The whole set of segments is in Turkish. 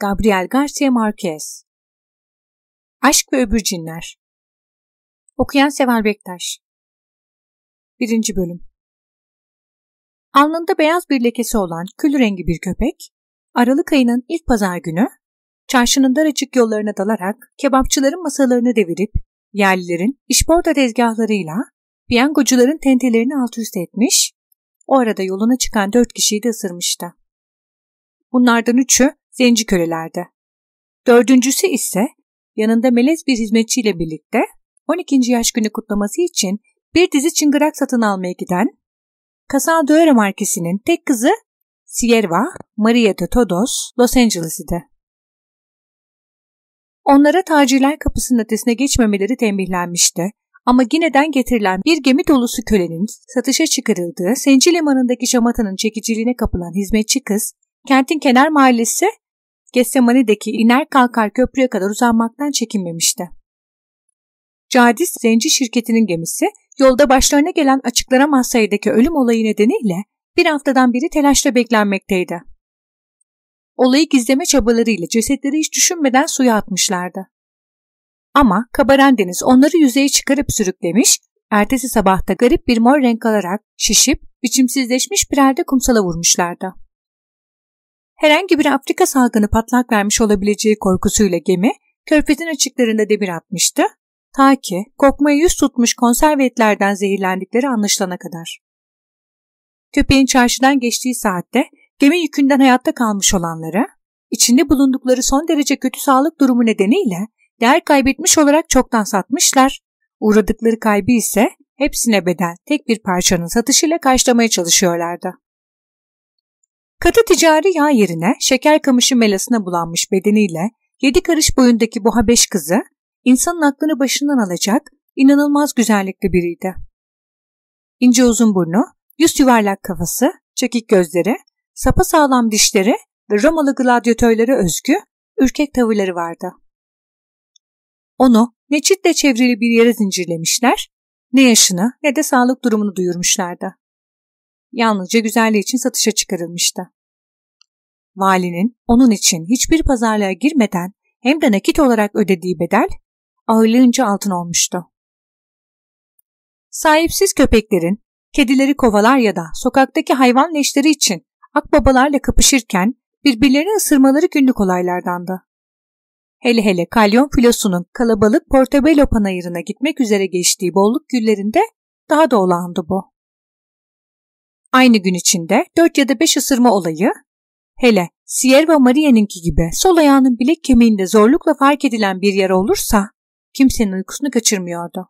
Gabriel Garcia Marquez Aşk ve Öbür Cinler Okuyan Seval Bektaş 1. Bölüm Alnında beyaz bir lekesi olan kül rengi bir köpek, Aralık ayının ilk pazar günü, çarşının dar açık yollarına dalarak kebapçıların masalarını devirip, yerlilerin işporta tezgahlarıyla piyangocuların tentelerini alt üst etmiş, o arada yoluna çıkan dört kişiyi de ısırmıştı. Bunlardan üçü zenci kölelerdi. Dördüncüsü ise yanında melez bir hizmetçiyle birlikte 12. yaş günü kutlaması için bir dizi çıngırak satın almaya giden Casal Döre markesinin tek kızı Sierva Maria de Todos Los Angeles idi. Onlara tacirler kapısının ötesine geçmemeleri tembihlenmişti ama Gine'den getirilen bir gemi dolusu kölenin satışa çıkarıldığı Senci Limanı'ndaki şamatanın çekiciliğine kapılan hizmetçi kız, kentin kenar mahallesi Getsemani'deki iner kalkar köprüye kadar uzanmaktan çekinmemişti. Cadis Zenci şirketinin gemisi yolda başlarına gelen açıklanamaz sayıdaki ölüm olayı nedeniyle bir haftadan beri telaşla beklenmekteydi. Olayı gizleme çabalarıyla cesetleri hiç düşünmeden suya atmışlardı. Ama kabaran deniz onları yüzeye çıkarıp sürüklemiş, ertesi sabahta garip bir mor renk alarak şişip biçimsizleşmiş bir halde kumsala vurmuşlardı. Herhangi bir Afrika salgını patlak vermiş olabileceği korkusuyla gemi körfezin açıklarında debir atmıştı, ta ki kokmaya yüz tutmuş konserve etlerden zehirlendikleri anlaşılana kadar. Köpeğin çarşıdan geçtiği saatte gemi yükünden hayatta kalmış olanları, içinde bulundukları son derece kötü sağlık durumu nedeniyle değer kaybetmiş olarak çoktan satmışlar, uğradıkları kaybı ise hepsine bedel tek bir parçanın satışıyla karşılamaya çalışıyorlardı. Katı ticari yağ yerine şeker kamışı melasına bulanmış bedeniyle yedi karış boyundaki bu Habeş kızı insanın aklını başından alacak inanılmaz güzellikli biriydi. İnce uzun burnu, yüz yuvarlak kafası, çekik gözleri, sapa sağlam dişleri ve Romalı gladyatörlere özgü ürkek tavırları vardı. Onu ne çitle çevrili bir yere zincirlemişler, ne yaşını ne de sağlık durumunu duyurmuşlardı. Yalnızca güzelliği için satışa çıkarılmıştı. Valinin onun için hiçbir pazarlığa girmeden hem de nakit olarak ödediği bedel ağırlığınca altın olmuştu. Sahipsiz köpeklerin kedileri kovalar ya da sokaktaki hayvan leşleri için akbabalarla kapışırken birbirlerini ısırmaları günlük olaylardandı. Hele hele kalyon filosunun kalabalık Portobello panayırına gitmek üzere geçtiği bolluk günlerinde daha da olağandı bu. Aynı gün içinde 4 ya da 5 ısırma olayı, hele Sierra Maria'nınki gibi sol ayağının bilek kemiğinde zorlukla fark edilen bir yer olursa kimsenin uykusunu kaçırmıyordu.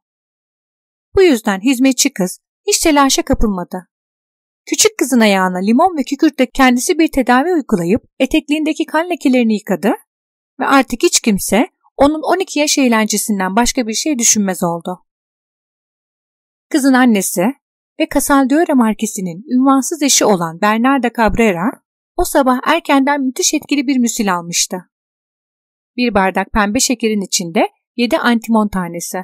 Bu yüzden hizmetçi kız hiç telaşa kapılmadı. Küçük kızın ayağına limon ve kükürtle kendisi bir tedavi uygulayıp etekliğindeki kan lekelerini yıkadı ve artık hiç kimse onun 12 yaş eğlencesinden başka bir şey düşünmez oldu. Kızın annesi ve Casaldiore markesinin ünvansız eşi olan Bernarda Cabrera o sabah erkenden müthiş etkili bir müsil almıştı. Bir bardak pembe şekerin içinde 7 antimon tanesi.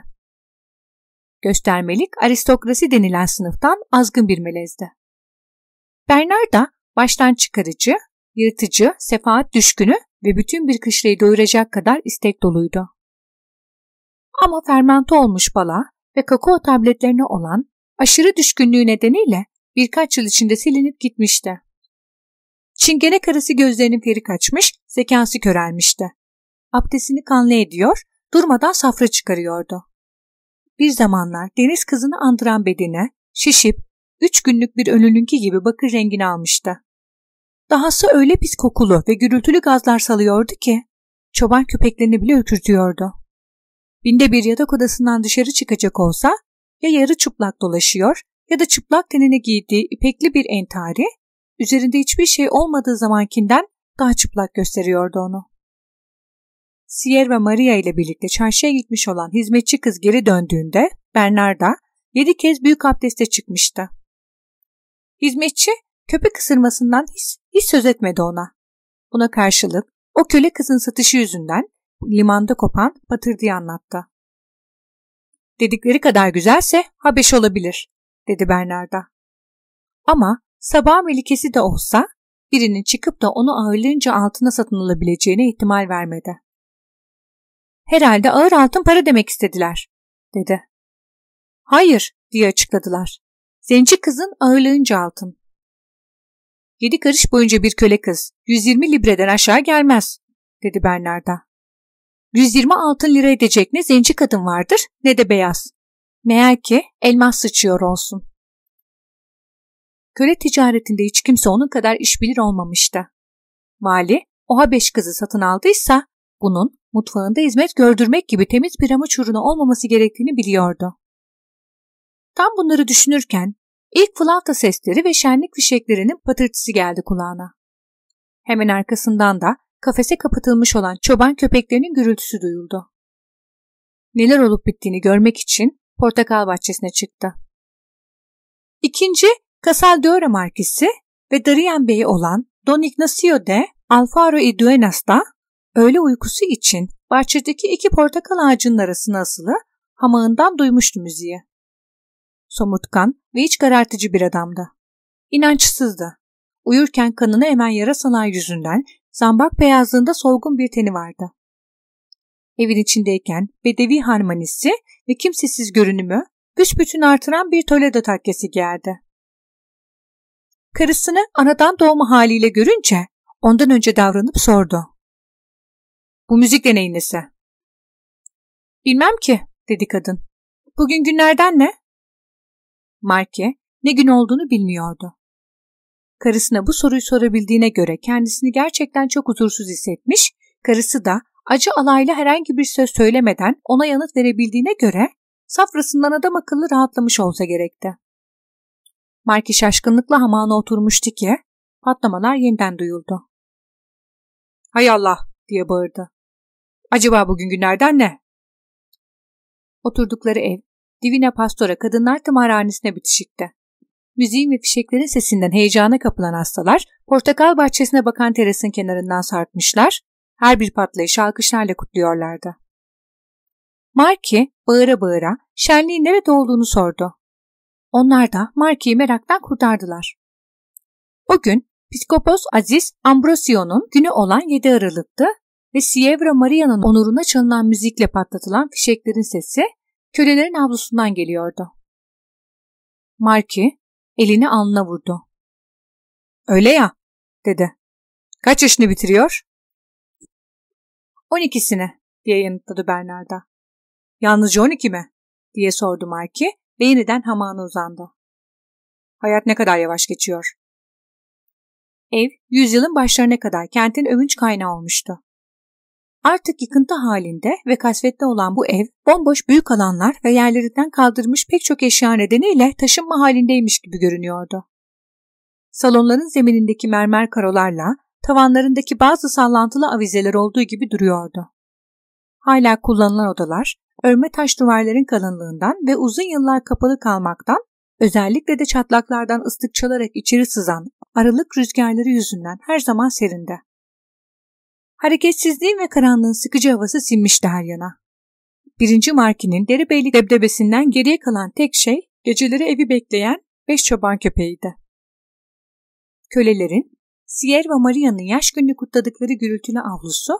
Göstermelik aristokrasi denilen sınıftan azgın bir melezdi. Bernarda baştan çıkarıcı, yırtıcı, sefaat düşkünü ve bütün bir kışlayı doyuracak kadar istek doluydu. Ama fermente olmuş bala ve kakao tabletlerine olan aşırı düşkünlüğü nedeniyle birkaç yıl içinde silinip gitmişti. Çingene karısı gözlerinin feri kaçmış, zekası körelmişti. Abdestini kanlı ediyor, durmadan safra çıkarıyordu. Bir zamanlar deniz kızını andıran bedene, şişip, üç günlük bir ölününki gibi bakır rengini almıştı. Dahası öyle pis kokulu ve gürültülü gazlar salıyordu ki, çoban köpeklerini bile ürkütüyordu. Binde bir yatak odasından dışarı çıkacak olsa, ya yarı çıplak dolaşıyor ya da çıplak tenine giydiği ipekli bir entari, üzerinde hiçbir şey olmadığı zamankinden daha çıplak gösteriyordu onu. Sierra Maria ile birlikte çarşıya gitmiş olan hizmetçi kız geri döndüğünde Bernarda yedi kez büyük abdeste çıkmıştı. Hizmetçi köpek ısırmasından hiç, hiç söz etmedi ona. Buna karşılık o köle kızın satışı yüzünden limanda kopan batırdığı anlattı. Dedikleri kadar güzelse Habeş olabilir, dedi Bernarda. Ama sabah melikesi de olsa birinin çıkıp da onu ağırlığınca altına satın alabileceğine ihtimal vermedi. Herhalde ağır altın para demek istediler, dedi. Hayır, diye açıkladılar. Zenci kızın ağırlığınca altın. Yedi karış boyunca bir köle kız, 120 libreden aşağı gelmez, dedi Bernarda. 120 altın lira edecek ne zenci kadın vardır ne de beyaz. Meğer ki elmas sıçıyor olsun. Köle ticaretinde hiç kimse onun kadar iş bilir olmamıştı. Mali, o Habeş kızı satın aldıysa bunun mutfağında hizmet gördürmek gibi temiz bir amaç uğruna olmaması gerektiğini biliyordu. Tam bunları düşünürken ilk flauta sesleri ve şenlik fişeklerinin patırtısı geldi kulağına. Hemen arkasından da kafese kapatılmış olan çoban köpeklerinin gürültüsü duyuldu. Neler olup bittiğini görmek için portakal bahçesine çıktı. İkinci Casal de Markisi ve Darien Bey'i olan Don Ignacio de Alfaro y Duenas da öğle uykusu için bahçedeki iki portakal ağacının arasına asılı hamağından duymuştu müziği. Somurtkan ve iç karartıcı bir adamdı. İnançsızdı. Uyurken kanını emen yarasalar yüzünden zambak beyazlığında solgun bir teni vardı. Evin içindeyken bedevi harmonisi ve kimsesiz görünümü büsbütün artıran bir Toledo takkesi giyerdi. Karısını anadan doğma haliyle görünce ondan önce davranıp sordu. Bu müzik de neyin? Bilmem ki, dedi kadın. Bugün günlerden ne? Marke ne gün olduğunu bilmiyordu. Karısına bu soruyu sorabildiğine göre kendisini gerçekten çok huzursuz hissetmiş, karısı da acı alayla herhangi bir söz söylemeden ona yanıt verebildiğine göre safrasından adam akıllı rahatlamış olsa gerekti. Marki şaşkınlıkla hamağına oturmuştu ki patlamalar yeniden duyuldu. Hay Allah diye bağırdı. Acaba bugün günlerden ne? Oturdukları ev Divina Pastora Kadınlar Tımarhanesi'ne bitişikti. Müziğin ve fişeklerin sesinden heyecana kapılan hastalar portakal bahçesine bakan terasın kenarından sarkmışlar, her bir patlayışı alkışlarla kutluyorlardı. Marki bağıra bağıra şenliğin nerede olduğunu sordu. Onlar da Marki'yi meraktan kurtardılar. O gün Piskopos Aziz Ambrosio'nun günü olan 7 Aralık'tı ve Sievra Maria'nın onuruna çalınan müzikle patlatılan fişeklerin sesi kölelerin avlusundan geliyordu. Marki elini alnına vurdu. Öyle ya, dedi. Kaç yaşını bitiriyor? On ikisini, diye yanıtladı Bernarda. Yalnızca on iki mi? diye sordu Marki ve yeniden hamağına uzandı. Hayat ne kadar yavaş geçiyor. Ev, yüzyılın başlarına kadar kentin övünç kaynağı olmuştu. Artık yıkıntı halinde ve kasvetli olan bu ev, bomboş büyük alanlar ve yerlerinden kaldırmış pek çok eşya nedeniyle taşınma halindeymiş gibi görünüyordu. Salonların zeminindeki mermer karolarla tavanlarındaki bazı sallantılı avizeler olduğu gibi duruyordu. Hala kullanılan odalar, örme taş duvarların kalınlığından ve uzun yıllar kapalı kalmaktan, özellikle de çatlaklardan ıslık çalarak içeri sızan aralık rüzgarları yüzünden her zaman serindi. Hareketsizliğin ve karanlığın sıkıcı havası sinmişti her yana. Birinci Marki'nin Deribeylik debdebesinden geriye kalan tek şey geceleri evi bekleyen beş çoban köpeğiydi. Kölelerin Sierra Maria'nın yaş gününü kutladıkları gürültülü avlusu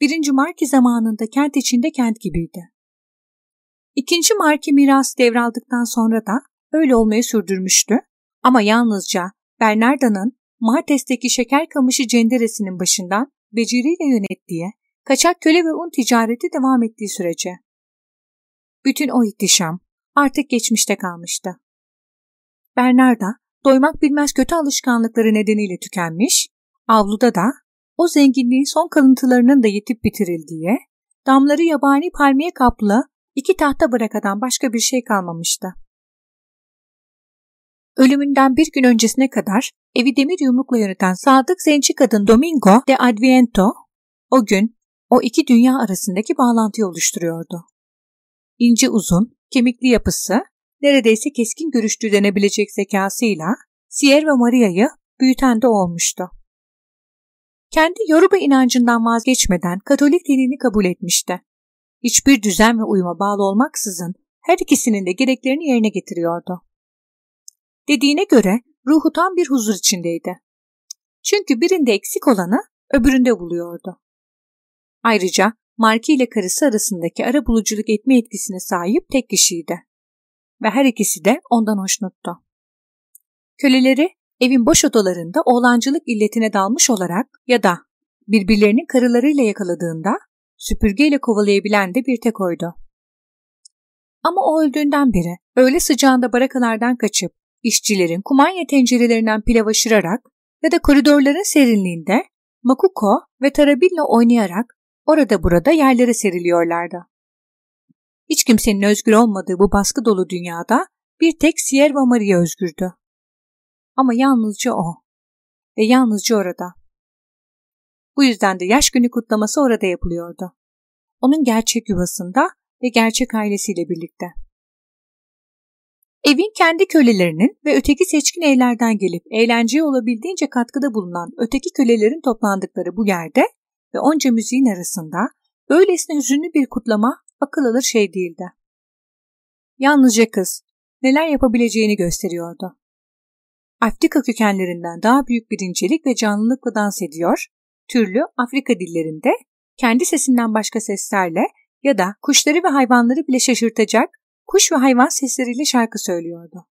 birinci Marki zamanında kent içinde kent gibiydi. İkinci Marki miras devraldıktan sonra da öyle olmayı sürdürmüştü ama yalnızca Bernarda'nın Martes'teki şeker kamışı cenderesinin başından beceriyle yönettiği, kaçak köle ve un ticareti devam ettiği sürece. Bütün o ihtişam artık geçmişte kalmıştı. Bernarda doymak bilmez kötü alışkanlıkları nedeniyle tükenmiş, avluda da o zenginliğin son kalıntılarının da yetip bitirildiği, damları yabani palmiye kaplı iki tahta bırakadan başka bir şey kalmamıştı. Ölümünden bir gün öncesine kadar evi demir yumrukla yöneten sadık zenci kadın Domingo de Adviento o gün o iki dünya arasındaki bağlantıyı oluşturuyordu. İnce uzun, kemikli yapısı, neredeyse keskin görüşlü denebilecek zekasıyla Sierra Maria'yı büyüten de olmuştu. Kendi Yoruba inancından vazgeçmeden Katolik dinini kabul etmişti. Hiçbir düzen ve uyuma bağlı olmaksızın her ikisinin de gereklerini yerine getiriyordu. Dediğine göre ruhu tam bir huzur içindeydi. Çünkü birinde eksik olanı öbüründe buluyordu. Ayrıca Marki ile karısı arasındaki ara buluculuk etme etkisine sahip tek kişiydi. Ve her ikisi de ondan hoşnuttu. Köleleri evin boş odalarında oğlancılık illetine dalmış olarak ya da birbirlerini karılarıyla yakaladığında süpürgeyle kovalayabilen de bir tek oydu. Ama o öldüğünden beri öyle sıcağında barakalardan kaçıp işçilerin kumanya tencerelerinden pilav aşırarak ya da koridorların serinliğinde makuko ve tarabilla oynayarak orada burada yerlere seriliyorlardı. Hiç kimsenin özgür olmadığı bu baskı dolu dünyada bir tek Sierra Maria özgürdü. Ama yalnızca o. Ve yalnızca orada. Bu yüzden de yaş günü kutlaması orada yapılıyordu. Onun gerçek yuvasında ve gerçek ailesiyle birlikte. Evin kendi kölelerinin ve öteki seçkin evlerden gelip eğlenceye olabildiğince katkıda bulunan öteki kölelerin toplandıkları bu yerde ve onca müziğin arasında böylesine hüzünlü bir kutlama akıl alır şey değildi. Yalnızca kız neler yapabileceğini gösteriyordu. Afrika kökenlerinden daha büyük bir incelik ve canlılıkla dans ediyor, türlü Afrika dillerinde kendi sesinden başka seslerle ya da kuşları ve hayvanları bile şaşırtacak kuş ve hayvan sesleriyle şarkı söylüyordu.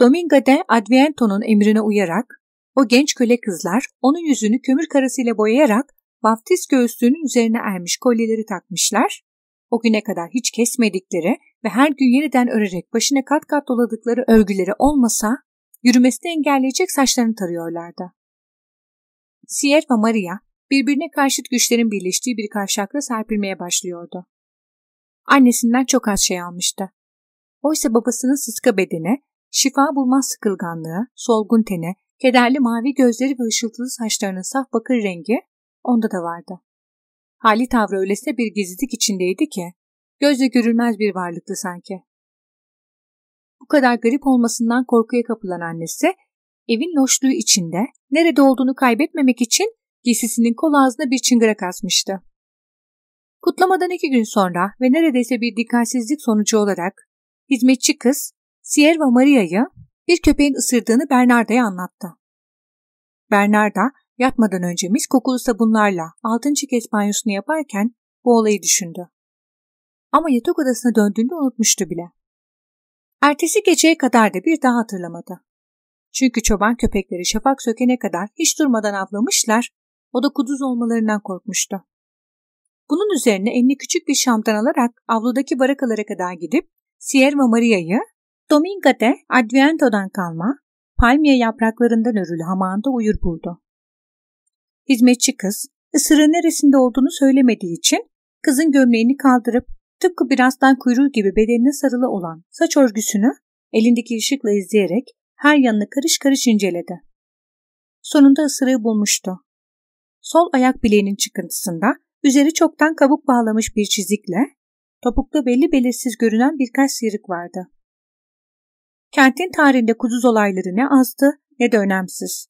Domingo de Adviento'nun emrine uyarak o genç köle kızlar onun yüzünü kömür karasıyla boyayarak vaftiz göğüslüğünün üzerine ermiş kolyeleri takmışlar. O güne kadar hiç kesmedikleri ve her gün yeniden örerek başına kat kat doladıkları örgüleri olmasa yürümesini engelleyecek saçlarını tarıyorlardı. Sier ve Maria birbirine karşıt güçlerin birleştiği bir kavşakla serpilmeye başlıyordu. Annesinden çok az şey almıştı. Oysa babasının sıska bedeni, şifa bulmaz sıkılganlığı, solgun teni, kederli mavi gözleri ve ışıltılı saçlarının saf bakır rengi onda da vardı. Hali tavrı öylesine bir gizlilik içindeydi ki, gözle görülmez bir varlıktı sanki. Bu kadar garip olmasından korkuya kapılan annesi, evin loşluğu içinde nerede olduğunu kaybetmemek için giysisinin kol ağzına bir çıngırak asmıştı. Kutlamadan iki gün sonra ve neredeyse bir dikkatsizlik sonucu olarak hizmetçi kız Sierra Maria'yı bir köpeğin ısırdığını Bernarda'ya anlattı. Bernarda yatmadan önce mis kokulu sabunlarla altıncı kez banyosunu yaparken bu olayı düşündü. Ama yatak odasına döndüğünde unutmuştu bile. Ertesi geceye kadar da bir daha hatırlamadı. Çünkü çoban köpekleri şafak sökene kadar hiç durmadan avlamışlar, o da kuduz olmalarından korkmuştu. Bunun üzerine elini küçük bir şamdan alarak avludaki barakalara kadar gidip Sierra Maria'yı Domingo de Adviento'dan kalma palmiye yapraklarından örülü hamağında uyur buldu. Hizmetçi kız ısırığın neresinde olduğunu söylemediği için kızın gömleğini kaldırıp tıpkı bir aslan kuyruğu gibi bedenine sarılı olan saç örgüsünü elindeki ışıkla izleyerek her yanını karış karış inceledi. Sonunda ısırığı bulmuştu. Sol ayak bileğinin çıkıntısında üzeri çoktan kabuk bağlamış bir çizikle topukta belli belirsiz görünen birkaç sıyrık vardı. Kentin tarihinde kuduz olayları ne azdı ne de önemsiz.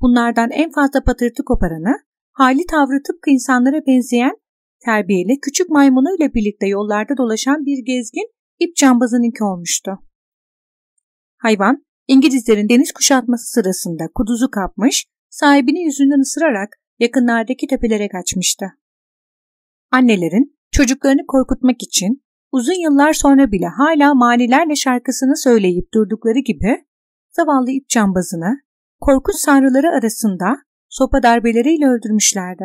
Bunlardan en fazla patırtı koparanı, hali tavrı tıpkı insanlara benzeyen, terbiyeli küçük maymunuyla birlikte yollarda dolaşan bir gezgin ip cambazınınki olmuştu. Hayvan, İngilizlerin deniz kuşatması sırasında kuduzu kapmış, sahibini yüzünden ısırarak yakınlardaki tepelere kaçmıştı. Annelerin çocuklarını korkutmak için uzun yıllar sonra bile hala manilerle şarkısını söyleyip durdukları gibi zavallı ip cambazını korkunç sanrıları arasında sopa darbeleriyle öldürmüşlerdi.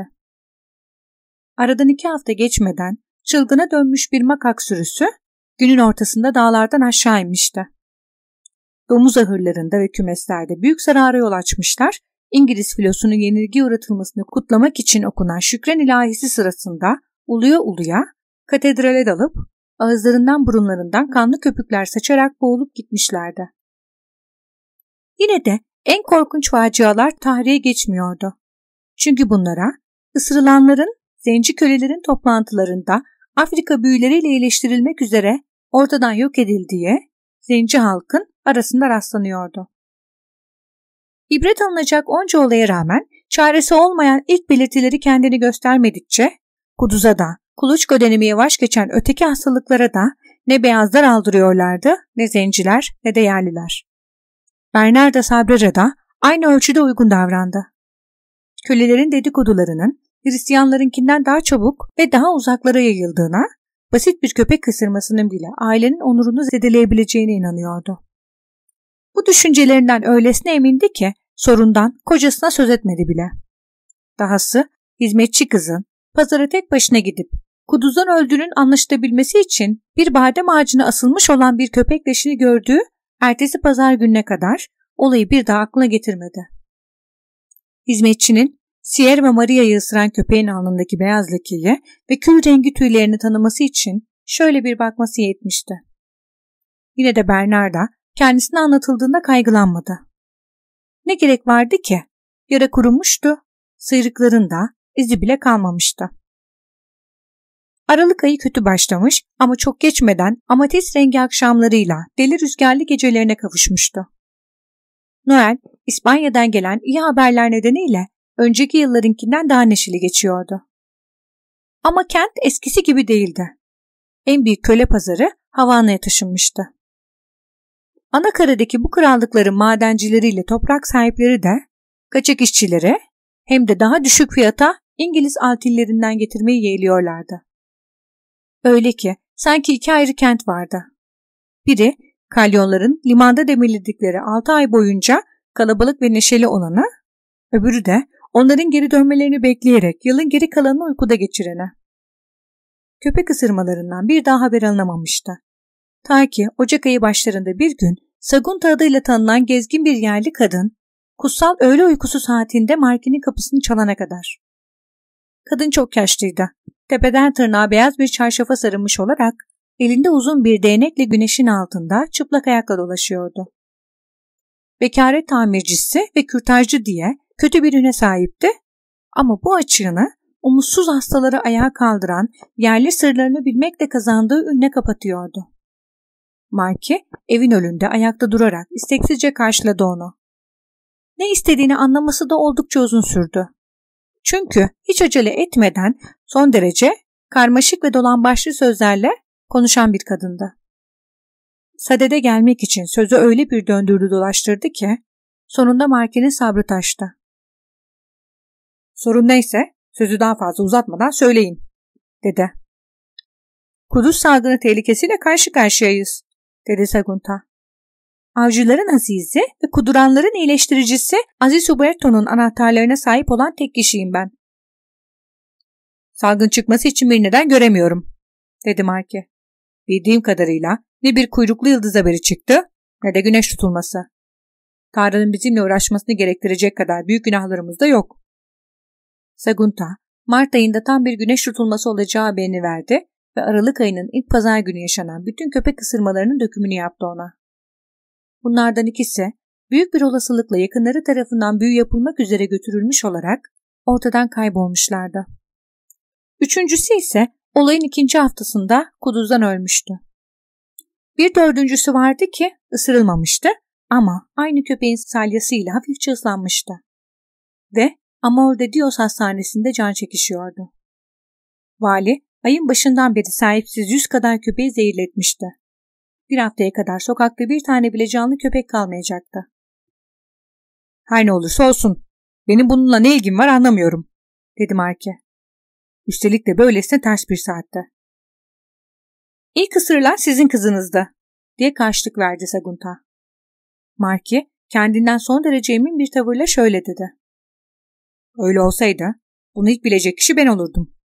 Aradan iki hafta geçmeden çılgına dönmüş bir makak sürüsü günün ortasında dağlardan aşağı inmişti. Domuz ahırlarında ve kümeslerde büyük zarara yol açmışlar, İngiliz filosunun yenilgi uğratılmasını kutlamak için okunan şükran ilahisi sırasında uluya uluya katedrale dalıp ağızlarından burunlarından kanlı köpükler saçarak boğulup gitmişlerdi. Yine de en korkunç facialar tarihe geçmiyordu. Çünkü bunlara ısırılanların zenci kölelerin toplantılarında Afrika büyüleriyle iyileştirilmek üzere ortadan yok edildiği zenci halkın arasında rastlanıyordu. İbret alınacak onca olaya rağmen çaresi olmayan ilk belirtileri kendini göstermedikçe Kuduz'a da, kuluçka dönemi yavaş geçen öteki hastalıklara da ne beyazlar aldırıyorlardı ne zenciler ne de yerliler. Bernarda Sabrera da aynı ölçüde uygun davrandı. Kölelerin dedikodularının Hristiyanlarınkinden daha çabuk ve daha uzaklara yayıldığına, basit bir köpek kısırmasının bile ailenin onurunu zedeleyebileceğine inanıyordu. Bu düşüncelerinden öylesine emindi ki sorundan kocasına söz etmedi bile. Dahası hizmetçi kızın pazara tek başına gidip kuduzdan öldüğünün anlaşılabilmesi için bir badem ağacına asılmış olan bir köpek leşini gördüğü ertesi pazar gününe kadar olayı bir daha aklına getirmedi. Hizmetçinin Sierra Maria'yı ısıran köpeğin alnındaki beyaz lekeyi ve kül rengi tüylerini tanıması için şöyle bir bakması yetmişti. Yine de Bernarda kendisine anlatıldığında kaygılanmadı. Ne gerek vardı ki? Yara kurumuştu, sıyrıklarında izi bile kalmamıştı. Aralık ayı kötü başlamış ama çok geçmeden amatist rengi akşamlarıyla deli rüzgarlı gecelerine kavuşmuştu. Noel, İspanya'dan gelen iyi haberler nedeniyle önceki yıllarınkinden daha neşeli geçiyordu. Ama kent eskisi gibi değildi. En büyük köle pazarı Havana'ya taşınmıştı. Anakaradaki bu krallıkların madencileriyle toprak sahipleri de kaçak işçileri hem de daha düşük fiyata İngiliz altillerinden getirmeyi yeğliyorlardı. Öyle ki sanki iki ayrı kent vardı. Biri kalyonların limanda demirledikleri 6 ay boyunca kalabalık ve neşeli olanı, öbürü de onların geri dönmelerini bekleyerek yılın geri kalanını uykuda geçirene. Köpek ısırmalarından bir daha haber alınamamıştı. Ta ki Ocak ayı başlarında bir gün Sagunta adıyla tanınan gezgin bir yerli kadın, kutsal öğle uykusu saatinde Markin'in kapısını çalana kadar. Kadın çok yaşlıydı. Tepeden tırnağa beyaz bir çarşafa sarılmış olarak elinde uzun bir değnekle güneşin altında çıplak ayakla dolaşıyordu. Bekaret tamircisi ve kürtajcı diye kötü bir üne sahipti ama bu açığını umutsuz hastaları ayağa kaldıran yerli sırlarını bilmekle kazandığı ünle kapatıyordu. Marki evin önünde ayakta durarak isteksizce karşıladı onu. Ne istediğini anlaması da oldukça uzun sürdü. Çünkü hiç acele etmeden son derece karmaşık ve dolambaçlı sözlerle konuşan bir kadındı. Sadede gelmek için sözü öyle bir döndürdü dolaştırdı ki sonunda Marki'nin sabrı taştı. Sorun neyse sözü daha fazla uzatmadan söyleyin, dedi. Kudüs salgını tehlikesiyle karşı karşıyayız, dedi Sagunta. Avcıların azizi ve kuduranların iyileştiricisi Aziz Huberto'nun anahtarlarına sahip olan tek kişiyim ben. Salgın çıkması için bir neden göremiyorum, dedi Marke. Bildiğim kadarıyla ne bir kuyruklu yıldız haberi çıktı ne de güneş tutulması. Tanrı'nın bizimle uğraşmasını gerektirecek kadar büyük günahlarımız da yok. Sagunta, Mart ayında tam bir güneş tutulması olacağı haberini verdi ve Aralık ayının ilk pazar günü yaşanan bütün köpek ısırmalarının dökümünü yaptı ona. Bunlardan ikisi büyük bir olasılıkla yakınları tarafından büyü yapılmak üzere götürülmüş olarak ortadan kaybolmuşlardı. Üçüncüsü ise olayın ikinci haftasında kuduzdan ölmüştü. Bir dördüncüsü vardı ki ısırılmamıştı ama aynı köpeğin salyasıyla hafifçe ıslanmıştı. Ve Amor de Dios hastanesinde can çekişiyordu. Vali ayın başından beri sahipsiz yüz kadar köpeği zehirletmişti. Bir haftaya kadar sokakta bir tane bile canlı köpek kalmayacaktı. Her ne olursa olsun. Benim bununla ne ilgim var anlamıyorum, dedi Marke. Üstelik de böylesine ters bir saatte. İlk ısırılan sizin kızınızdı, diye karşılık verdi Sagunta. Marki kendinden son derece emin bir tavırla şöyle dedi. Öyle olsaydı bunu ilk bilecek kişi ben olurdum.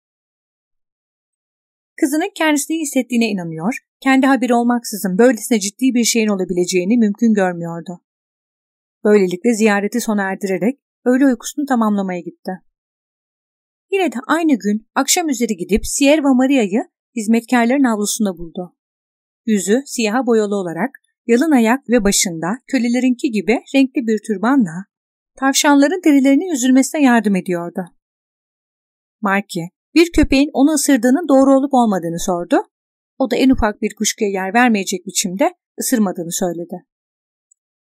Kızının kendisini hissettiğine inanıyor, kendi haberi olmaksızın böylesine ciddi bir şeyin olabileceğini mümkün görmüyordu. Böylelikle ziyareti sona erdirerek öğle uykusunu tamamlamaya gitti. Yine de aynı gün akşam üzeri gidip Sierra Maria'yı hizmetkarların avlusunda buldu. Yüzü siyaha boyalı olarak yalın ayak ve başında kölelerinki gibi renkli bir türbanla tavşanların derilerinin yüzülmesine yardım ediyordu. Marki bir köpeğin onu ısırdığının doğru olup olmadığını sordu. O da en ufak bir kuşkuya yer vermeyecek biçimde ısırmadığını söyledi.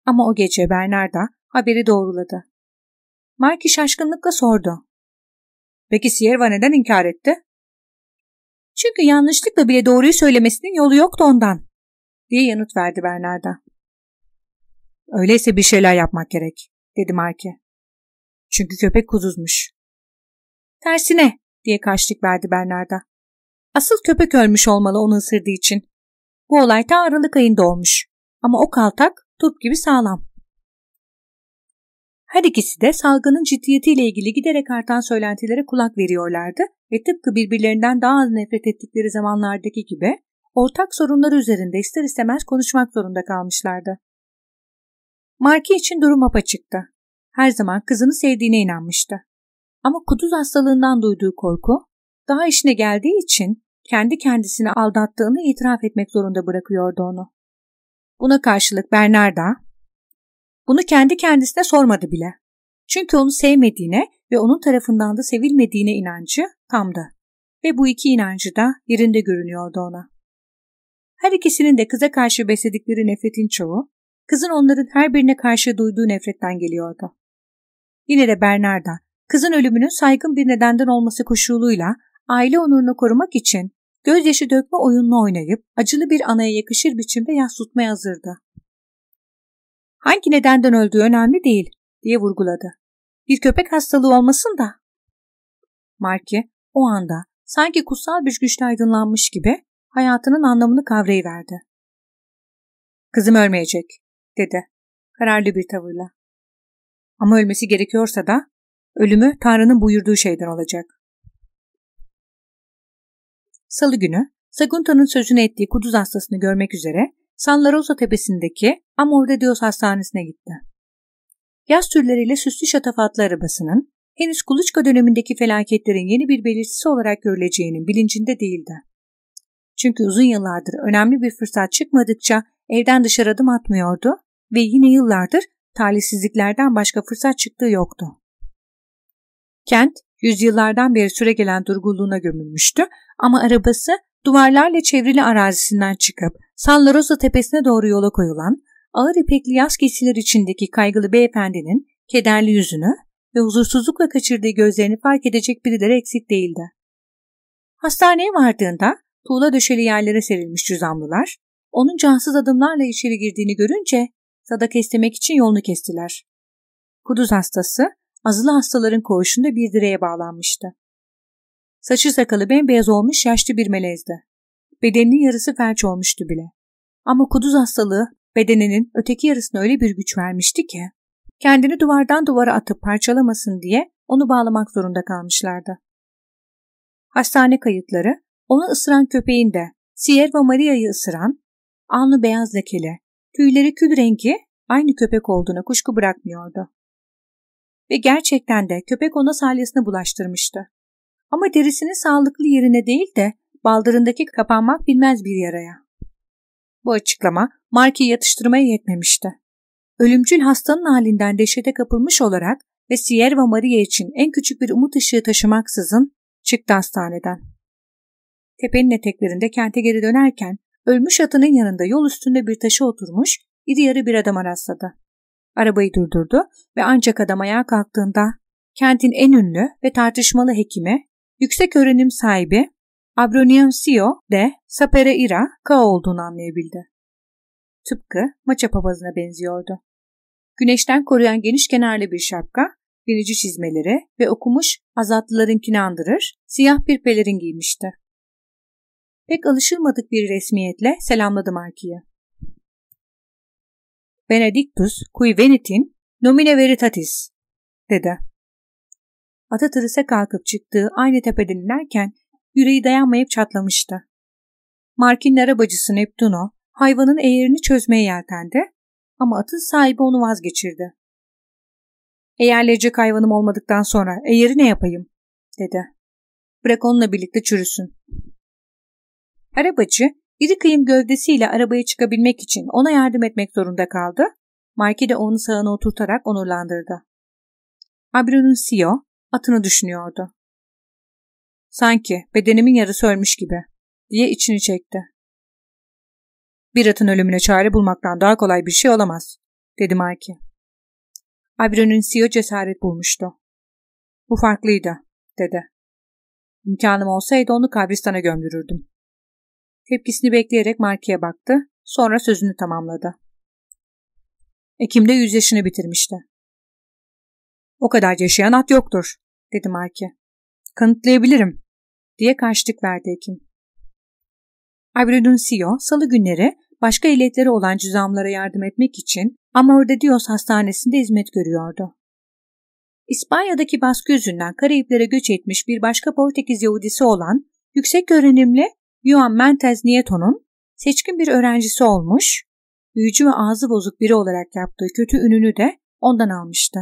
Ama o gece Bernarda haberi doğruladı. Marki şaşkınlıkla sordu. Peki Sierva neden inkar etti? Çünkü yanlışlıkla bile doğruyu söylemesinin yolu yoktu ondan, diye yanıt verdi Bernarda. Öyleyse bir şeyler yapmak gerek, dedi Marki. Çünkü köpek kuduzmuş. Tersine diye karşılık verdi Bernarda. Asıl köpek ölmüş olmalı onu ısırdığı için. Bu olay ta Aralık ayında olmuş. Ama o kaltak turp gibi sağlam. Her ikisi de salgının ciddiyetiyle ilgili giderek artan söylentilere kulak veriyorlardı ve tıpkı birbirlerinden daha az nefret ettikleri zamanlardaki gibi ortak sorunları üzerinde ister istemez konuşmak zorunda kalmışlardı. Marki için durum apaçıktı. Her zaman kızını sevdiğine inanmıştı. Ama kuduz hastalığından duyduğu korku, daha işine geldiği için kendi kendisini aldattığını itiraf etmek zorunda bırakıyordu onu. Buna karşılık Bernarda, bunu kendi kendisine sormadı bile. Çünkü onu sevmediğine ve onun tarafından da sevilmediğine inancı tamdı. Ve bu iki inancı da yerinde görünüyordu ona. Her ikisinin de kıza karşı besledikleri nefretin çoğu, kızın onların her birine karşı duyduğu nefretten geliyordu. Yine de Bernarda, kızın ölümünün saygın bir nedenden olması koşuluyla aile onurunu korumak için gözyaşı dökme oyununu oynayıp acılı bir anaya yakışır biçimde yas tutmaya hazırdı. Hangi nedenden öldüğü önemli değil diye vurguladı. Bir köpek hastalığı olmasın da. Marki o anda sanki kutsal bir güçle aydınlanmış gibi hayatının anlamını kavrayıverdi. Kızım ölmeyecek dedi kararlı bir tavırla. Ama ölmesi gerekiyorsa da ölümü Tanrı'nın buyurduğu şeyden olacak. Salı günü Sagunta'nın sözünü ettiği kuduz hastasını görmek üzere San Larosa tepesindeki Amor de Dios hastanesine gitti. Yaz türleriyle süslü şatafatlı arabasının henüz kuluçka dönemindeki felaketlerin yeni bir belirtisi olarak görüleceğinin bilincinde değildi. Çünkü uzun yıllardır önemli bir fırsat çıkmadıkça evden dışarı adım atmıyordu ve yine yıllardır talihsizliklerden başka fırsat çıktığı yoktu. Kent, yüzyıllardan beri süre gelen durgunluğuna gömülmüştü ama arabası duvarlarla çevrili arazisinden çıkıp San Lorenzo tepesine doğru yola koyulan ağır ipekli yaz giysiler içindeki kaygılı beyefendinin kederli yüzünü ve huzursuzlukla kaçırdığı gözlerini fark edecek birileri eksik değildi. Hastaneye vardığında tuğla döşeli yerlere serilmiş cüzamlılar, onun cansız adımlarla içeri girdiğini görünce sadaka istemek için yolunu kestiler. Kuduz hastası, azılı hastaların koğuşunda bir direğe bağlanmıştı. Saçı sakalı bembeyaz olmuş yaşlı bir melezdi. Bedeninin yarısı felç olmuştu bile. Ama kuduz hastalığı bedeninin öteki yarısına öyle bir güç vermişti ki, kendini duvardan duvara atıp parçalamasın diye onu bağlamak zorunda kalmışlardı. Hastane kayıtları, onu ısıran köpeğin de Sierva Maria'yı ısıran, alnı beyaz lekeli, tüyleri kül rengi aynı köpek olduğuna kuşku bırakmıyordu. Ve gerçekten de köpek ona salyasını bulaştırmıştı. Ama derisinin sağlıklı yerine değil de baldırındaki kapanmak bilmez bir yaraya. Bu açıklama Mark'i yatıştırmaya yetmemişti. Ölümcül hastanın halinden dehşete kapılmış olarak ve Sierra Maria için en küçük bir umut ışığı taşımaksızın çıktı hastaneden. Tepenin eteklerinde kente geri dönerken ölmüş atının yanında yol üstünde bir taşa oturmuş iri yarı bir adama rastladı. Arabayı durdurdu ve ancak adam ayağa kalktığında kentin en ünlü ve tartışmalı hekimi yüksek öğrenim sahibi Abroniancio de Sapereira Ka olduğunu anlayabildi. Tıpkı maça papazına benziyordu. Güneşten koruyan geniş kenarlı bir şapka, binici çizmeleri ve okumuş azatlılarınkini andırır, siyah bir pelerin giymişti. Pek alışılmadık bir resmiyetle selamladı Marki'yi. Benedictus qui venitin nomine veritatis, dedi. Atatürk'e kalkıp çıktığı aynı tepeden inerken yüreği dayanmayıp çatlamıştı. Markin'in arabacısı Neptuno hayvanın eğerini çözmeye yeltendi ama atın sahibi onu vazgeçirdi. Eğerleyecek hayvanım olmadıktan sonra eğeri ne yapayım? dedi. Bırak onunla birlikte çürüsün. Arabacı iri kıyım gövdesiyle arabaya çıkabilmek için ona yardım etmek zorunda kaldı. Marki de onu sağına oturtarak onurlandırdı. Abronun CEO atını düşünüyordu. Sanki bedenimin yarısı ölmüş gibi diye içini çekti. Bir atın ölümüne çare bulmaktan daha kolay bir şey olamaz, dedi Marki. Abron'un CEO cesaret bulmuştu. Bu farklıydı, dedi. İmkanım olsaydı onu kabristana gömdürürdüm. Tepkisini bekleyerek Marki'ye baktı, sonra sözünü tamamladı. Ekim'de yüz yaşını bitirmişti. O kadar yaşayan at yoktur, dedi Marki. Kanıtlayabilirim, diye karşılık verdi hekim. Abreduncio salı günleri başka illetleri olan cüzamlara yardım etmek için Amor Dios Hastanesi'nde hizmet görüyordu. İspanya'daki baskı yüzünden Karayiplere göç etmiş bir başka Portekiz Yahudisi olan yüksek öğrenimli Juan Mentes Nieto'nun seçkin bir öğrencisi olmuş, büyücü ve ağzı bozuk biri olarak yaptığı kötü ününü de ondan almıştı.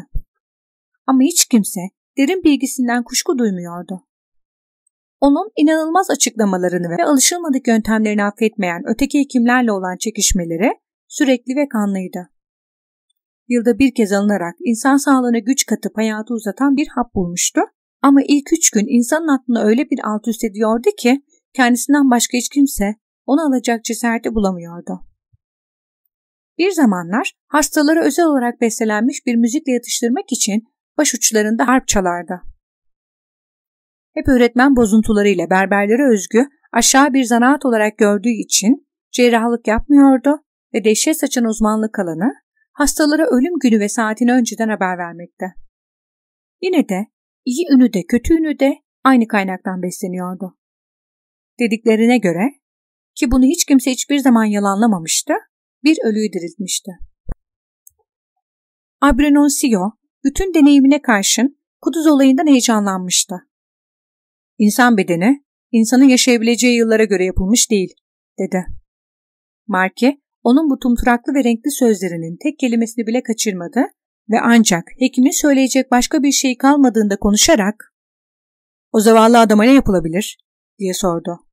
Ama hiç kimse derin bilgisinden kuşku duymuyordu. Onun inanılmaz açıklamalarını ve alışılmadık yöntemlerini affetmeyen öteki hekimlerle olan çekişmeleri sürekli ve kanlıydı. Yılda bir kez alınarak insan sağlığına güç katıp hayatı uzatan bir hap bulmuştu ama ilk üç gün insanın aklını öyle bir alt üst ediyordu ki kendisinden başka hiç kimse onu alacak cesareti bulamıyordu. Bir zamanlar hastaları özel olarak beslenmiş bir müzikle yatıştırmak için başuçlarında harp çalardı. Hep öğretmen bozuntularıyla berberlere özgü aşağı bir zanaat olarak gördüğü için cerrahlık yapmıyordu ve dehşet saçan uzmanlık alanı hastalara ölüm günü ve saatini önceden haber vermekte. Yine de iyi ünü de kötü ünü de aynı kaynaktan besleniyordu. Dediklerine göre ki bunu hiç kimse hiçbir zaman yalanlamamıştı, bir ölüyü diriltmişti. Abrenoncio bütün deneyimine karşın kuduz olayından heyecanlanmıştı. İnsan bedeni, insanın yaşayabileceği yıllara göre yapılmış değil, dedi. Marke, onun bu tumturaklı ve renkli sözlerinin tek kelimesini bile kaçırmadı ve ancak hekimin söyleyecek başka bir şey kalmadığında konuşarak ''O zavallı adama ne yapılabilir?'' diye sordu.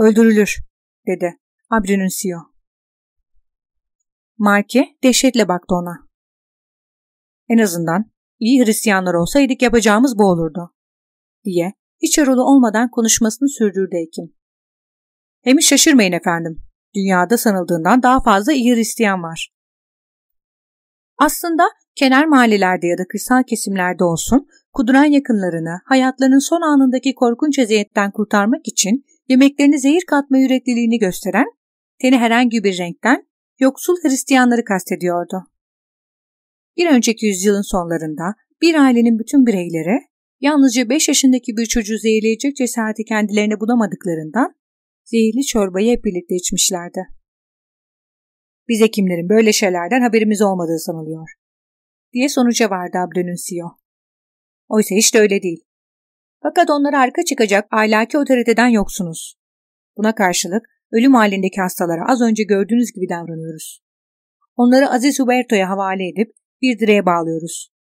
''Öldürülür'' dedi Abrinuncio. Marke dehşetle baktı ona. En azından iyi Hristiyanlar olsaydık yapacağımız bu olurdu diye hiç arolu olmadan konuşmasını sürdürdü hekim. Hem şaşırmayın efendim. Dünyada sanıldığından daha fazla iyi Hristiyan var. Aslında kenar mahallelerde ya da kırsal kesimlerde olsun kuduran yakınlarını hayatlarının son anındaki korkunç eziyetten kurtarmak için yemeklerini zehir katma yürekliliğini gösteren, teni herhangi bir renkten yoksul Hristiyanları kastediyordu. Bir önceki yüzyılın sonlarında bir ailenin bütün bireyleri yalnızca 5 yaşındaki bir çocuğu zehirleyecek cesareti kendilerine bulamadıklarından zehirli çorbayı hep birlikte içmişlerdi. Biz hekimlerin böyle şeylerden haberimiz olmadığı sanılıyor. Diye sonuca vardı Abdününsio. Oysa hiç de öyle değil. Fakat onlara arka çıkacak ahlaki otoriteden yoksunuz. Buna karşılık ölüm halindeki hastalara az önce gördüğünüz gibi davranıyoruz. Onları Aziz Huberto'ya havale edip bir direğe bağlıyoruz.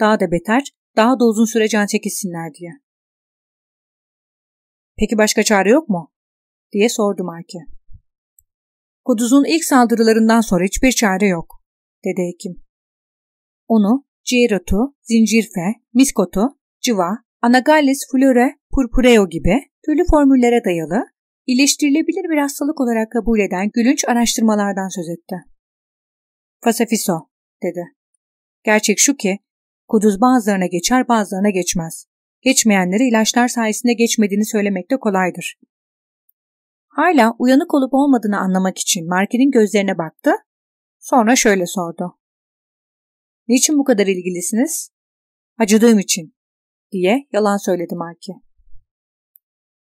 Daha da beter, daha da uzun süre can çekilsinler diye. Peki başka çare yok mu? diye sordu Marke. Kuduz'un ilk saldırılarından sonra hiçbir çare yok, dedi hekim. Onu Cierotu, Zincirfe, Miskotu, Civa, Anagallis flore purpureo gibi türlü formüllere dayalı, iyileştirilebilir bir hastalık olarak kabul eden gülünç araştırmalardan söz etti. Fasafiso, dedi. Gerçek şu ki, kuduz bazılarına geçer bazılarına geçmez. Geçmeyenleri ilaçlar sayesinde geçmediğini söylemek de kolaydır. Hala uyanık olup olmadığını anlamak için Marke'nin gözlerine baktı. Sonra şöyle sordu. Niçin bu kadar ilgilisiniz? Acıdığım için, diye yalan söyledi Marke.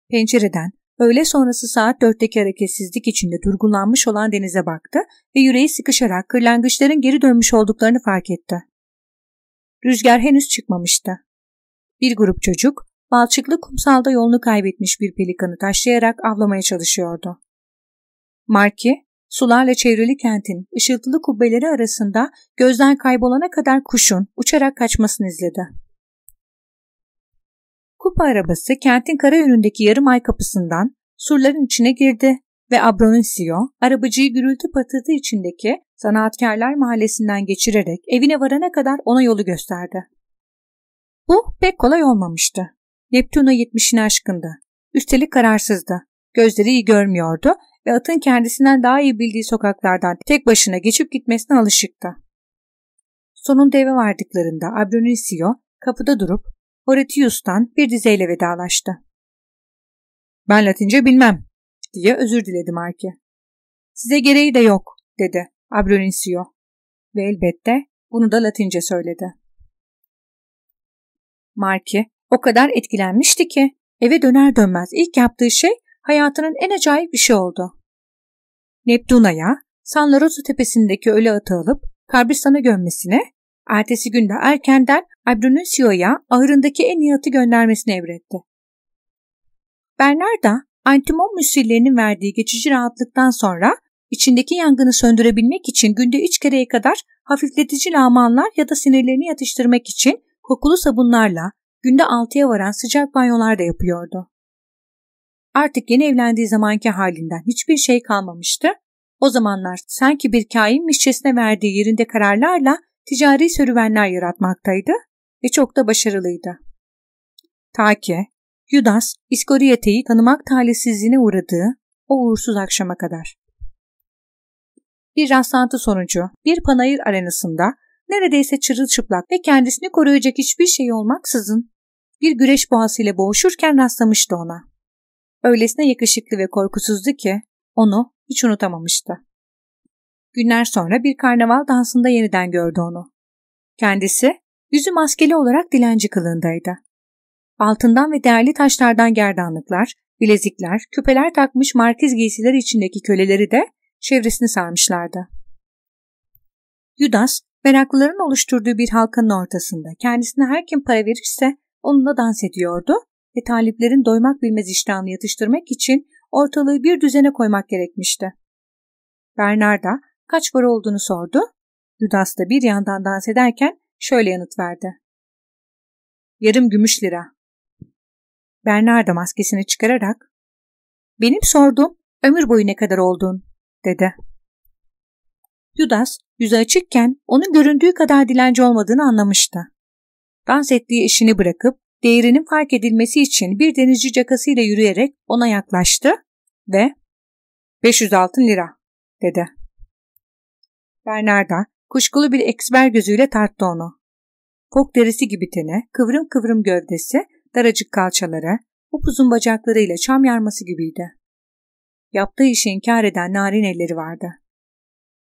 Pencereden öğle sonrası saat dörtteki hareketsizlik içinde durgunlanmış olan denize baktı ve yüreği sıkışarak kırlangıçların geri dönmüş olduklarını fark etti. Rüzgar henüz çıkmamıştı. Bir grup çocuk balçıklı kumsalda yolunu kaybetmiş bir pelikanı taşlayarak avlamaya çalışıyordu. Marki, sularla çevrili kentin ışıltılı kubbeleri arasında gözden kaybolana kadar kuşun uçarak kaçmasını izledi. Kupa arabası kentin kara yönündeki yarım ay kapısından surların içine girdi ve Abronuncio arabacıyı gürültü patırtı içindeki Zanaatkarlar Mahallesi'nden geçirerek evine varana kadar ona yolu gösterdi. Bu pek kolay olmamıştı. Neptuno yetmişini aşkındı. Üstelik kararsızdı. Gözleri iyi görmüyordu ve atın kendisinden daha iyi bildiği sokaklardan tek başına geçip gitmesine alışıktı. Sonunda eve vardıklarında Abronicio kapıda durup Horatius'tan bir dizeyle vedalaştı. Ben Latince bilmem diye özür diledi Marki. Size gereği de yok dedi Abronicio ve elbette bunu da Latince söyledi. Marki o kadar etkilenmişti ki eve döner dönmez ilk yaptığı şey hayatının en acayip şey oldu. Neptuna'ya San Lorenzo tepesindeki ölü atı alıp kabristana gömmesine, ertesi günde erkenden Abrunusio'ya ahırındaki en iyi atı göndermesini emretti. Bernarda, antimon müsillerinin verdiği geçici rahatlıktan sonra içindeki yangını söndürebilmek için günde üç kereye kadar hafifletici lamanlar ya da sinirlerini yatıştırmak için kokulu sabunlarla günde altıya varan sıcak banyolar da yapıyordu. Artık yeni evlendiği zamanki halinden hiçbir şey kalmamıştı. O zamanlar sanki bir kainmişçesine verdiği yerinde kararlarla ticari sörüvenler yaratmaktaydı ve çok da başarılıydı. Ta ki Judas İskoriyete'yi tanımak talihsizliğine uğradığı o uğursuz akşama kadar. Bir rastlantı sonucu bir panayır arenasında neredeyse çırılçıplak ve kendisini koruyacak hiçbir şey olmaksızın bir güreş boğasıyla boğuşurken rastlamıştı ona. Öylesine yakışıklı ve korkusuzdu ki onu hiç unutamamıştı. Günler sonra bir karnaval dansında yeniden gördü onu. Kendisi yüzü maskeli olarak dilenci kılığındaydı. Altından ve değerli taşlardan gerdanlıklar, bilezikler, küpeler takmış markiz giysiler içindeki köleleri de çevresini sarmışlardı. Judas, meraklıların oluşturduğu bir halkanın ortasında kendisine her kim para verirse onunla dans ediyordu ve taliplerin doymak bilmez iştahını yatıştırmak için ortalığı bir düzene koymak gerekmişti. Bernarda kaç para olduğunu sordu. Judas da bir yandan dans ederken şöyle yanıt verdi. Yarım gümüş lira. Bernarda maskesini çıkararak benim sorduğum ömür boyu ne kadar olduğun dedi. Judas yüzü açıkken onun göründüğü kadar dilenci olmadığını anlamıştı. Dans ettiği işini bırakıp değerinin fark edilmesi için bir denizci cakasıyla yürüyerek ona yaklaştı ve 500 altın lira dedi. Bernarda kuşkulu bir eksber gözüyle tarttı onu. Fok derisi gibi tene, kıvrım kıvrım gövdesi, daracık kalçaları, upuzun bacaklarıyla çam yarması gibiydi. Yaptığı işi inkar eden narin elleri vardı.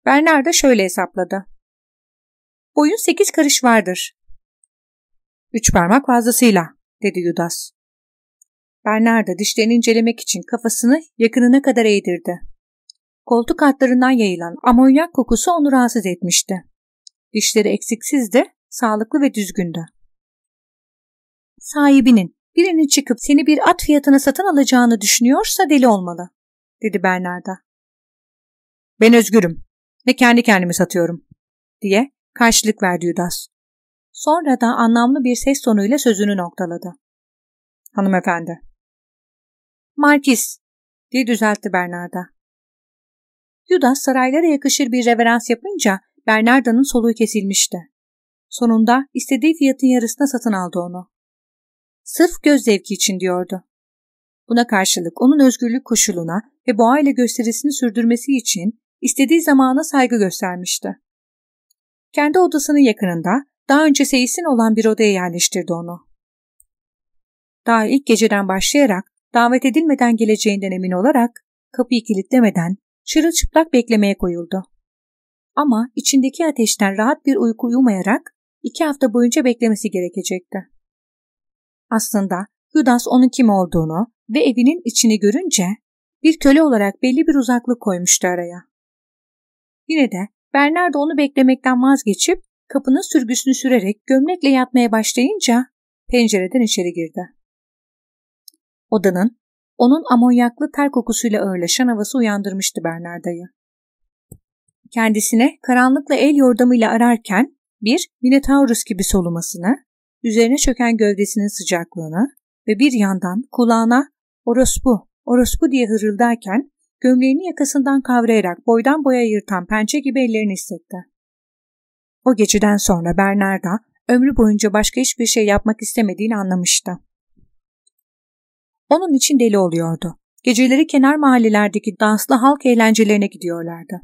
Bernarda şöyle hesapladı. Boyun sekiz karış vardır. Üç parmak fazlasıyla, dedi Yudas. Bernarda dişlerini incelemek için kafasını yakınına kadar eğdirdi. Koltuk altlarından yayılan amonyak kokusu onu rahatsız etmişti. Dişleri eksiksizdi, sağlıklı ve düzgündü. Sahibinin birinin çıkıp seni bir at fiyatına satın alacağını düşünüyorsa deli olmalı, dedi Bernarda. Ben özgürüm ve kendi kendimi satıyorum, diye karşılık verdi Yudas. Sonra da anlamlı bir ses tonuyla sözünü noktaladı. Hanımefendi. Markis, diye düzeltti Bernarda. Judas saraylara yakışır bir reverans yapınca Bernarda'nın soluğu kesilmişti. Sonunda istediği fiyatın yarısına satın aldı onu. Sırf göz zevki için diyordu. Buna karşılık onun özgürlük koşuluna ve boğa ile gösterisini sürdürmesi için istediği zamana saygı göstermişti. Kendi odasının yakınında daha önce seyisin olan bir odaya yerleştirdi onu. Daha ilk geceden başlayarak davet edilmeden geleceğinden emin olarak kapıyı kilitlemeden çırılçıplak beklemeye koyuldu. Ama içindeki ateşten rahat bir uyku uyumayarak iki hafta boyunca beklemesi gerekecekti. Aslında Judas onun kim olduğunu ve evinin içini görünce bir köle olarak belli bir uzaklık koymuştu araya. Yine de Bernardo onu beklemekten vazgeçip kapının sürgüsünü sürerek gömlekle yatmaya başlayınca pencereden içeri girdi. Odanın onun amonyaklı ter kokusuyla ağırlaşan havası uyandırmıştı Bernarda'yı. Kendisine karanlıkla el yordamıyla ararken bir Minotaurus gibi solumasını, üzerine çöken gövdesinin sıcaklığını ve bir yandan kulağına orospu, orospu diye hırıldarken gömleğini yakasından kavrayarak boydan boya yırtan pençe gibi ellerini hissetti. O geceden sonra Bernarda ömrü boyunca başka hiçbir şey yapmak istemediğini anlamıştı. Onun için deli oluyordu. Geceleri kenar mahallelerdeki danslı halk eğlencelerine gidiyorlardı.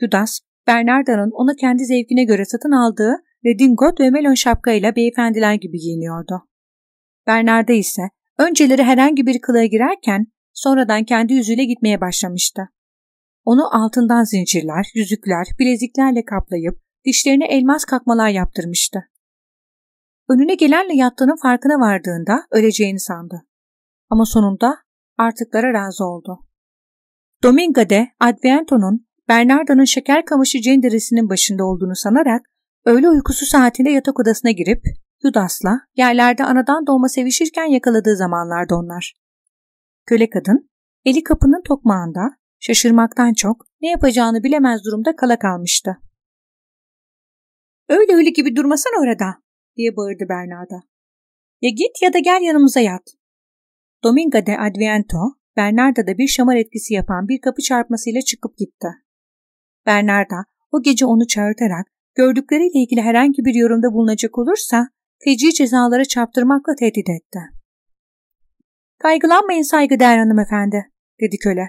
Judas, Bernarda'nın ona kendi zevkine göre satın aldığı redingot ve melon şapkayla beyefendiler gibi giyiniyordu. Bernarda ise önceleri herhangi bir kılığa girerken sonradan kendi yüzüyle gitmeye başlamıştı. Onu altından zincirler, yüzükler, bileziklerle kaplayıp dişlerine elmas kakmalar yaptırmıştı. önüne gelenle yattığının farkına vardığında öleceğini sandı. Ama sonunda artıklara razı oldu. Dominga de Adviento'nun Bernardo'nun şeker kamışı cenderesinin başında olduğunu sanarak öğle uykusu saatinde yatak odasına girip Yudas'la yerlerde anadan doğma sevişirken yakaladığı zamanlardı onlar. Köle kadın eli kapının tokmağında şaşırmaktan çok ne yapacağını bilemez durumda kala kalmıştı. Öyle öyle gibi durmasan orada diye bağırdı Bernarda. Ya git ya da gel yanımıza yat. Dominga de Adviento, Bernarda'da bir şamar etkisi yapan bir kapı çarpmasıyla çıkıp gitti. Bernarda o gece onu çağırtarak gördükleriyle ilgili herhangi bir yorumda bulunacak olursa feci cezalara çarptırmakla tehdit etti. Kaygılanmayın saygıdeğer hanımefendi, dedi köle.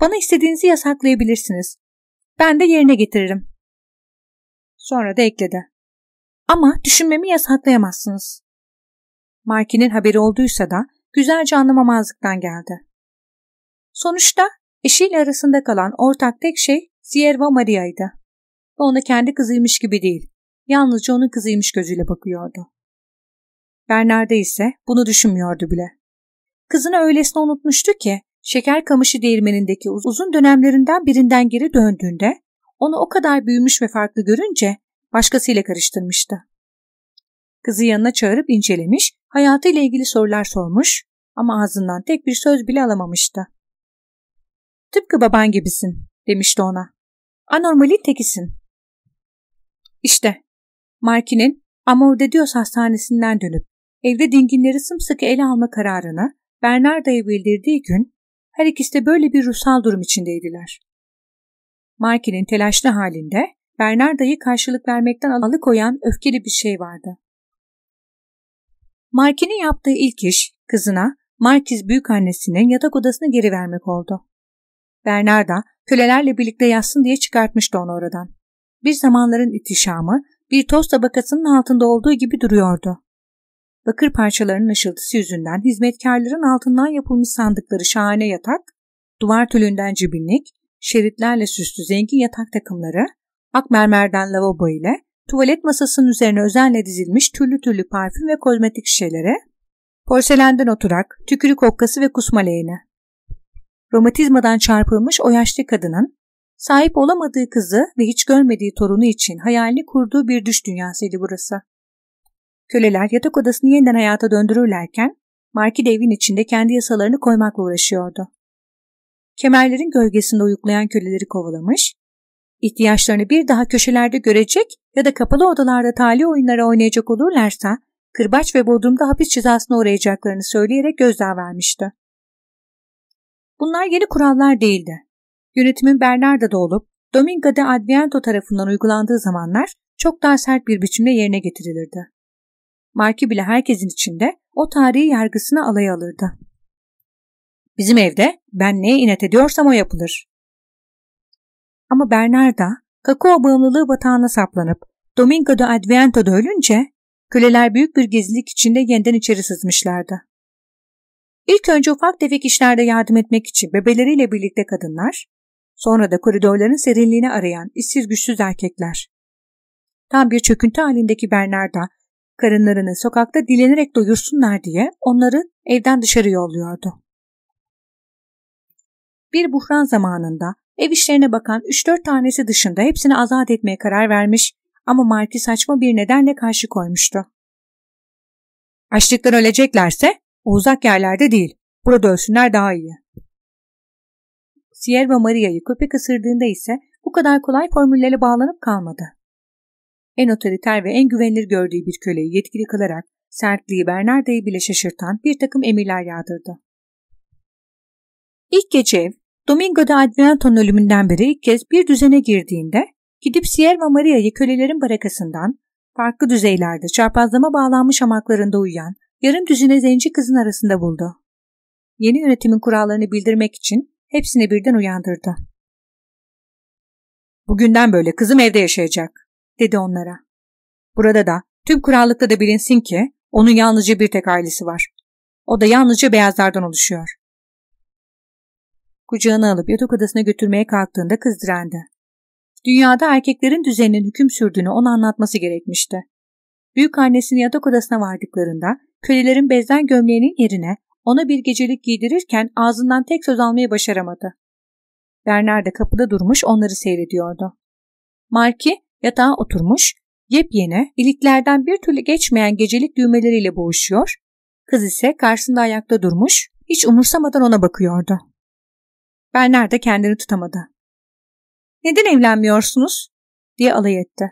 Bana istediğinizi yasaklayabilirsiniz. Ben de yerine getiririm. Sonra da ekledi. Ama düşünmemi yasaklayamazsınız. Markin'in haberi olduysa da güzelce anlamamazlıktan geldi. Sonuçta eşiyle arasında kalan ortak tek şey Sierva Maria'ydı. Ve ona kendi kızıymış gibi değil, yalnızca onun kızıymış gözüyle bakıyordu. Bernarda ise bunu düşünmüyordu bile. Kızını öylesine unutmuştu ki şeker kamışı değirmenindeki uzun dönemlerinden birinden geri döndüğünde onu o kadar büyümüş ve farklı görünce başkasıyla karıştırmıştı. Kızı yanına çağırıp incelemiş, hayatıyla ilgili sorular sormuş ama ağzından tek bir söz bile alamamıştı. Tıpkı baban gibisin, demişti ona. Anormalin tekisin. İşte, Markin'in Amor de Dios hastanesinden dönüp evde dinginleri sımsıkı ele alma kararını Bernarda'ya bildirdiği gün her ikisi de böyle bir ruhsal durum içindeydiler. Markin'in telaşlı halinde Bernarda'yı karşılık vermekten alıkoyan öfkeli bir şey vardı. Markin'in yaptığı ilk iş kızına Markiz büyükannesinin yatak odasını geri vermek oldu. Bernarda kölelerle birlikte yatsın diye çıkartmıştı onu oradan. Bir zamanların itişamı bir toz tabakasının altında olduğu gibi duruyordu. Bakır parçalarının ışıltısı yüzünden hizmetkarların altından yapılmış sandıkları şahane yatak, duvar tülünden cibinlik, şeritlerle süslü zengin yatak takımları, ak mermerden lavabo ile tuvalet masasının üzerine özenle dizilmiş türlü türlü parfüm ve kozmetik şişeleri, porselenden oturak, tükürük okkası ve kusma leğeni. Romatizmadan çarpılmış o yaşlı kadının sahip olamadığı kızı ve hiç görmediği torunu için hayalini kurduğu bir düş dünyasıydı burası. Köleler yatak odasını yeniden hayata döndürürlerken Marki de evin içinde kendi yasalarını koymakla uğraşıyordu. Kemerlerin gölgesinde uyuklayan köleleri kovalamış, ihtiyaçlarını bir daha köşelerde görecek ya da kapalı odalarda tali oyunları oynayacak olurlarsa kırbaç ve bodrumda hapis cezasına uğrayacaklarını söyleyerek gözdağı vermişti. Bunlar yeni kurallar değildi. Yönetimin Bernarda'da olup Domingo de Adviento tarafından uygulandığı zamanlar çok daha sert bir biçimde yerine getirilirdi. Marki bile herkesin içinde o tarihi yargısını alay alırdı. Bizim evde ben neye inet ediyorsam o yapılır. Ama Bernarda kakao bağımlılığı batağına saplanıp Domingo de Adviento'da ölünce köleler büyük bir gezilik içinde yeniden içeri sızmışlardı. İlk önce ufak tefek işlerde yardım etmek için bebeleriyle birlikte kadınlar, sonra da koridorların serinliğini arayan işsiz güçsüz erkekler. Tam bir çöküntü halindeki Bernarda, karınlarını sokakta dilenerek doyursunlar diye onları evden dışarı yolluyordu. Bir buhran zamanında ev işlerine bakan 3-4 tanesi dışında hepsini azat etmeye karar vermiş ama Marki saçma bir nedenle karşı koymuştu. Açlıktan öleceklerse o uzak yerlerde değil. Burada ölsünler daha iyi. Sierra Maria'yı köpek ısırdığında ise bu kadar kolay formüllerle bağlanıp kalmadı. En otoriter ve en güvenilir gördüğü bir köleyi yetkili kılarak sertliği Bernarda'yı bile şaşırtan bir takım emirler yağdırdı. İlk gece ev, Domingo de Adrianto'nun ölümünden beri ilk kez bir düzene girdiğinde gidip Sierra Maria'yı kölelerin barakasından farklı düzeylerde çarpazlama bağlanmış hamaklarında uyuyan yarım düzine zenci kızın arasında buldu. Yeni yönetimin kurallarını bildirmek için hepsini birden uyandırdı. Bugünden böyle kızım evde yaşayacak, dedi onlara. Burada da tüm krallıkta da bilinsin ki onun yalnızca bir tek ailesi var. O da yalnızca beyazlardan oluşuyor. Kucağına alıp yatak odasına götürmeye kalktığında kız direndi. Dünyada erkeklerin düzeninin hüküm sürdüğünü ona anlatması gerekmişti. büyük annesinin yatak odasına vardıklarında kölelerin bezden gömleğinin yerine ona bir gecelik giydirirken ağzından tek söz almayı başaramadı. Bernard de kapıda durmuş onları seyrediyordu. Marki yatağa oturmuş, yepyeni, iliklerden bir türlü geçmeyen gecelik düğmeleriyle boğuşuyor, kız ise karşısında ayakta durmuş, hiç umursamadan ona bakıyordu. Bernard de kendini tutamadı. Neden evlenmiyorsunuz? diye alay etti.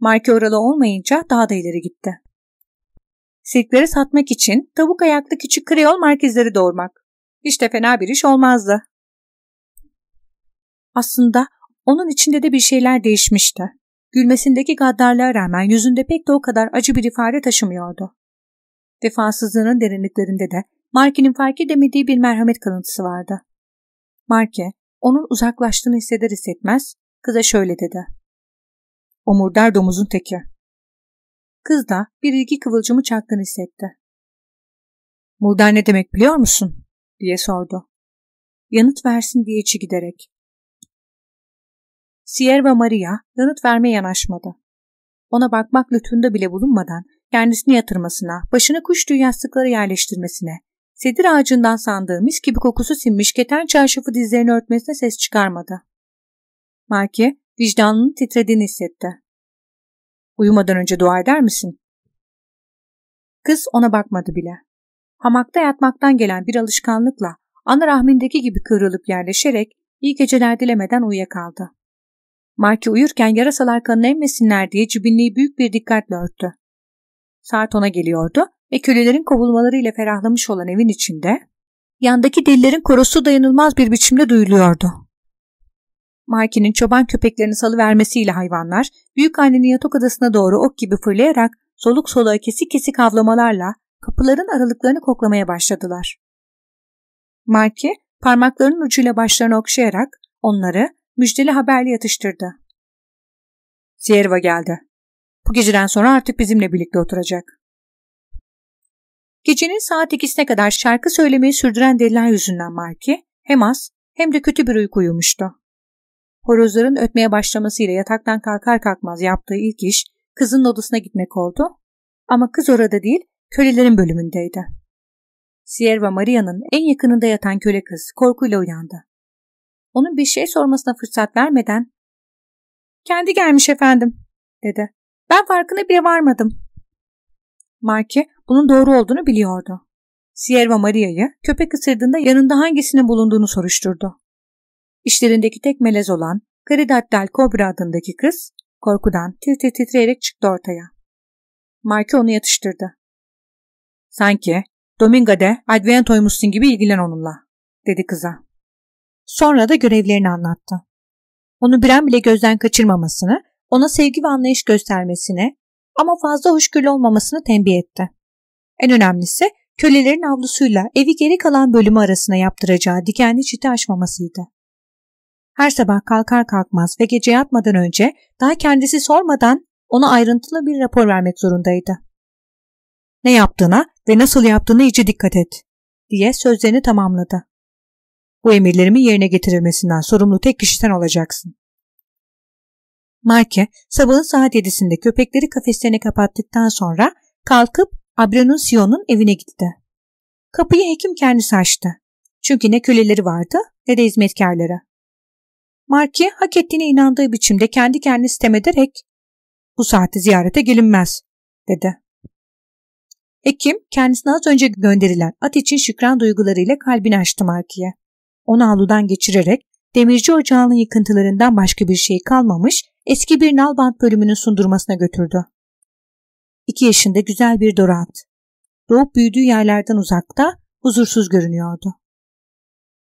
Marki oralı olmayınca daha da ileri gitti. Sirkleri satmak için tavuk ayaklı küçük kreol merkezleri doğurmak. Hiç de fena bir iş olmazdı. Aslında onun içinde de bir şeyler değişmişti. Gülmesindeki gaddarlığa rağmen yüzünde pek de o kadar acı bir ifade taşımıyordu. Vefasızlığının derinliklerinde de Marky'nin fark edemediği bir merhamet kalıntısı vardı. Marky, onun uzaklaştığını hisseder hissetmez kıza şöyle dedi. Omurdar domuzun teki. Kız da bir ilgi kıvılcımı çaktığını hissetti. Murdar ne demek biliyor musun? diye sordu. Yanıt versin diye içi giderek. Sierra Maria yanıt vermeye yanaşmadı. Ona bakmak lütfunda bile bulunmadan kendisini yatırmasına, başını kuş yastıkları yerleştirmesine, sedir ağacından sandığı mis gibi kokusu sinmiş keten çarşafı dizlerini örtmesine ses çıkarmadı. Marki vicdanının titrediğini hissetti. Uyumadan önce dua eder misin? Kız ona bakmadı bile. Hamakta yatmaktan gelen bir alışkanlıkla ana rahmindeki gibi kıvrılıp yerleşerek iyi geceler dilemeden uyuyakaldı. Marki uyurken yarasalar kanını emmesinler diye cibinliği büyük bir dikkatle örttü. Saat ona geliyordu ve kölelerin kovulmalarıyla ferahlamış olan evin içinde yandaki delilerin korosu dayanılmaz bir biçimde duyuluyordu. Marki'nin çoban köpeklerini salıvermesiyle hayvanlar büyük annenin yatak odasına doğru ok gibi fırlayarak soluk soluğa kesik kesik havlamalarla kapıların aralıklarını koklamaya başladılar. Marki parmaklarının ucuyla başlarını okşayarak onları müjdeli haberle yatıştırdı. Sierva geldi. Bu geceden sonra artık bizimle birlikte oturacak. Gecenin saat ikisine kadar şarkı söylemeyi sürdüren deliler yüzünden Marki hem az hem de kötü bir uyku uyumuştu. Horozların ötmeye başlamasıyla yataktan kalkar kalkmaz yaptığı ilk iş kızın odasına gitmek oldu. Ama kız orada değil, kölelerin bölümündeydi. Sierra Maria'nın en yakınında yatan köle kız korkuyla uyandı. Onun bir şey sormasına fırsat vermeden ''Kendi gelmiş efendim'' dedi. ''Ben farkına bile varmadım.'' Marki bunun doğru olduğunu biliyordu. Sierra Maria'yı köpek ısırdığında yanında hangisinin bulunduğunu soruşturdu. İşlerindeki tek melez olan Caridad Cobra adındaki kız korkudan tir tir titreyerek çıktı ortaya. Marki onu yatıştırdı. Sanki Domingo'de Adventoymuşsun gibi ilgilen onunla, dedi kıza. Sonra da görevlerini anlattı. Onu bir an bile gözden kaçırmamasını, ona sevgi ve anlayış göstermesini ama fazla hoşgörülü olmamasını tembih etti. En önemlisi kölelerin avlusuyla evi geri kalan bölümü arasına yaptıracağı dikenli çiti aşmamasıydı. Her sabah kalkar kalkmaz ve gece yatmadan önce daha kendisi sormadan ona ayrıntılı bir rapor vermek zorundaydı. Ne yaptığına ve nasıl yaptığına iyice dikkat et diye sözlerini tamamladı. Bu emirlerimin yerine getirilmesinden sorumlu tek kişi sen olacaksın. Marke sabahın saat yedisinde köpekleri kafeslerine kapattıktan sonra kalkıp Abrenusio'nun evine gitti. Kapıyı hekim kendisi açtı. Çünkü ne köleleri vardı ne de hizmetkarları. Marki hak ettiğine inandığı biçimde kendi kendini sitem ederek bu saatte ziyarete gelinmez dedi. Hekim kendisine az önce gönderilen at için şükran duygularıyla kalbini açtı Marki'ye. Onu avludan geçirerek demirci ocağının yıkıntılarından başka bir şey kalmamış eski bir nalbant bölümünün sundurmasına götürdü. İki yaşında güzel bir dorat. Doğup büyüdüğü yerlerden uzakta, huzursuz görünüyordu.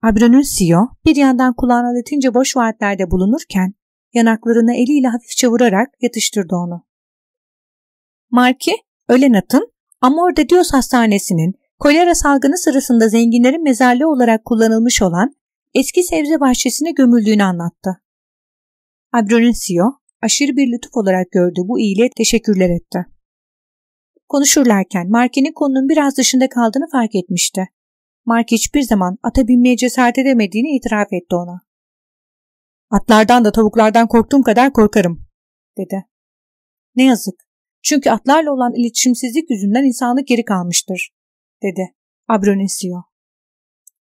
Abronuncio bir yandan kulağına latince boş vaatlerde bulunurken yanaklarını eliyle hafifçe vurarak yatıştırdı onu. Marki, ölen atın Amor de Dios Hastanesi'nin kolera salgını sırasında zenginlerin mezarlığı olarak kullanılmış olan eski sebze bahçesine gömüldüğünü anlattı. Abronuncio aşırı bir lütuf olarak gördüğü bu iyiliğe teşekkürler etti. Konuşurlarken Marki'nin konunun biraz dışında kaldığını fark etmişti. Mark hiçbir zaman ata binmeye cesaret edemediğini itiraf etti ona. Atlardan da tavuklardan korktuğum kadar korkarım, dedi. Ne yazık. Çünkü atlarla olan iletişimsizlik yüzünden insanlık geri kalmıştır, dedi Abronesio.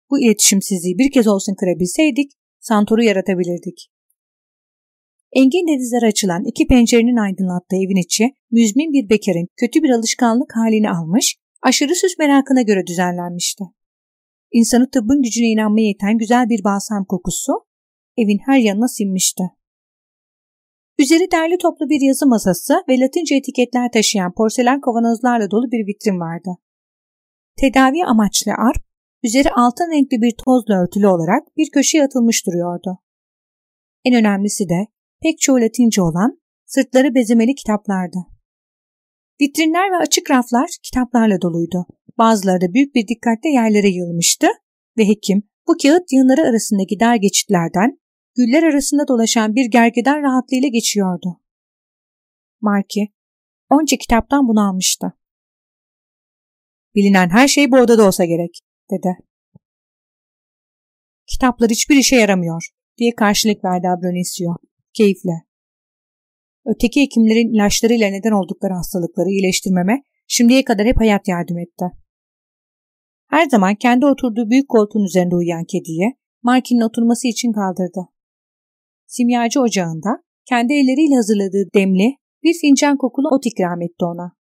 Bu iletişimsizliği bir kez olsun kırabilseydik, Santor'u yaratabilirdik. Engin denizlere açılan iki pencerenin aydınlattığı evin içi, müzmin bir bekarın kötü bir alışkanlık halini almış, aşırı süs merakına göre düzenlenmişti. İnsanı tıbbın gücüne inanmaya yeten güzel bir balsam kokusu evin her yanına sinmişti. Üzeri derli toplu bir yazı masası ve latince etiketler taşıyan porselen kavanozlarla dolu bir vitrin vardı. Tedavi amaçlı arp, üzeri altın renkli bir tozla örtülü olarak bir köşeye atılmış duruyordu. En önemlisi de pek çoğu latince olan sırtları bezemeli kitaplardı. Vitrinler ve açık raflar kitaplarla doluydu. Bazıları da büyük bir dikkatle yerlere yığılmıştı ve hekim bu kağıt yığınları arasındaki dar geçitlerden güller arasında dolaşan bir gergeden rahatlığıyla geçiyordu. Marki, onca kitaptan bunu almıştı. Bilinen her şey bu odada olsa gerek, dedi. Kitaplar hiçbir işe yaramıyor, diye karşılık verdi Abronisio, keyifle. Öteki hekimlerin ilaçlarıyla neden oldukları hastalıkları iyileştirmeme şimdiye kadar hep hayat yardım etti. Her zaman kendi oturduğu büyük koltuğun üzerinde uyuyan kediye Markin'in oturması için kaldırdı. Simyacı ocağında kendi elleriyle hazırladığı demli bir fincan kokulu ot ikram etti ona.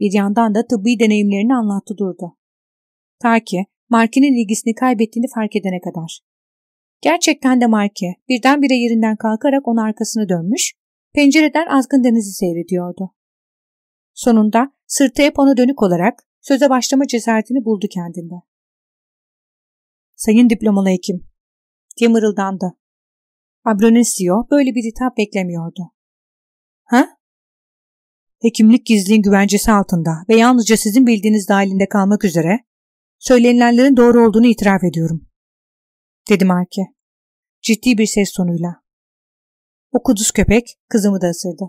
Bir yandan da tıbbi deneyimlerini anlattı durdu. Ta ki Markin'in ilgisini kaybettiğini fark edene kadar. Gerçekten de Marki birdenbire yerinden kalkarak onun arkasını dönmüş, pencereden azgın denizi seyrediyordu. Sonunda sırtı hep ona dönük olarak söze başlama cesaretini buldu kendinde. Sayın diplomalı hekim, diye mırıldandı. Abronesio böyle bir hitap beklemiyordu. Ha? Hekimlik gizliliğin güvencesi altında ve yalnızca sizin bildiğiniz dahilinde kalmak üzere söylenilenlerin doğru olduğunu itiraf ediyorum. Dedi Marke. Ciddi bir ses tonuyla. O kuduz köpek kızımı da ısırdı.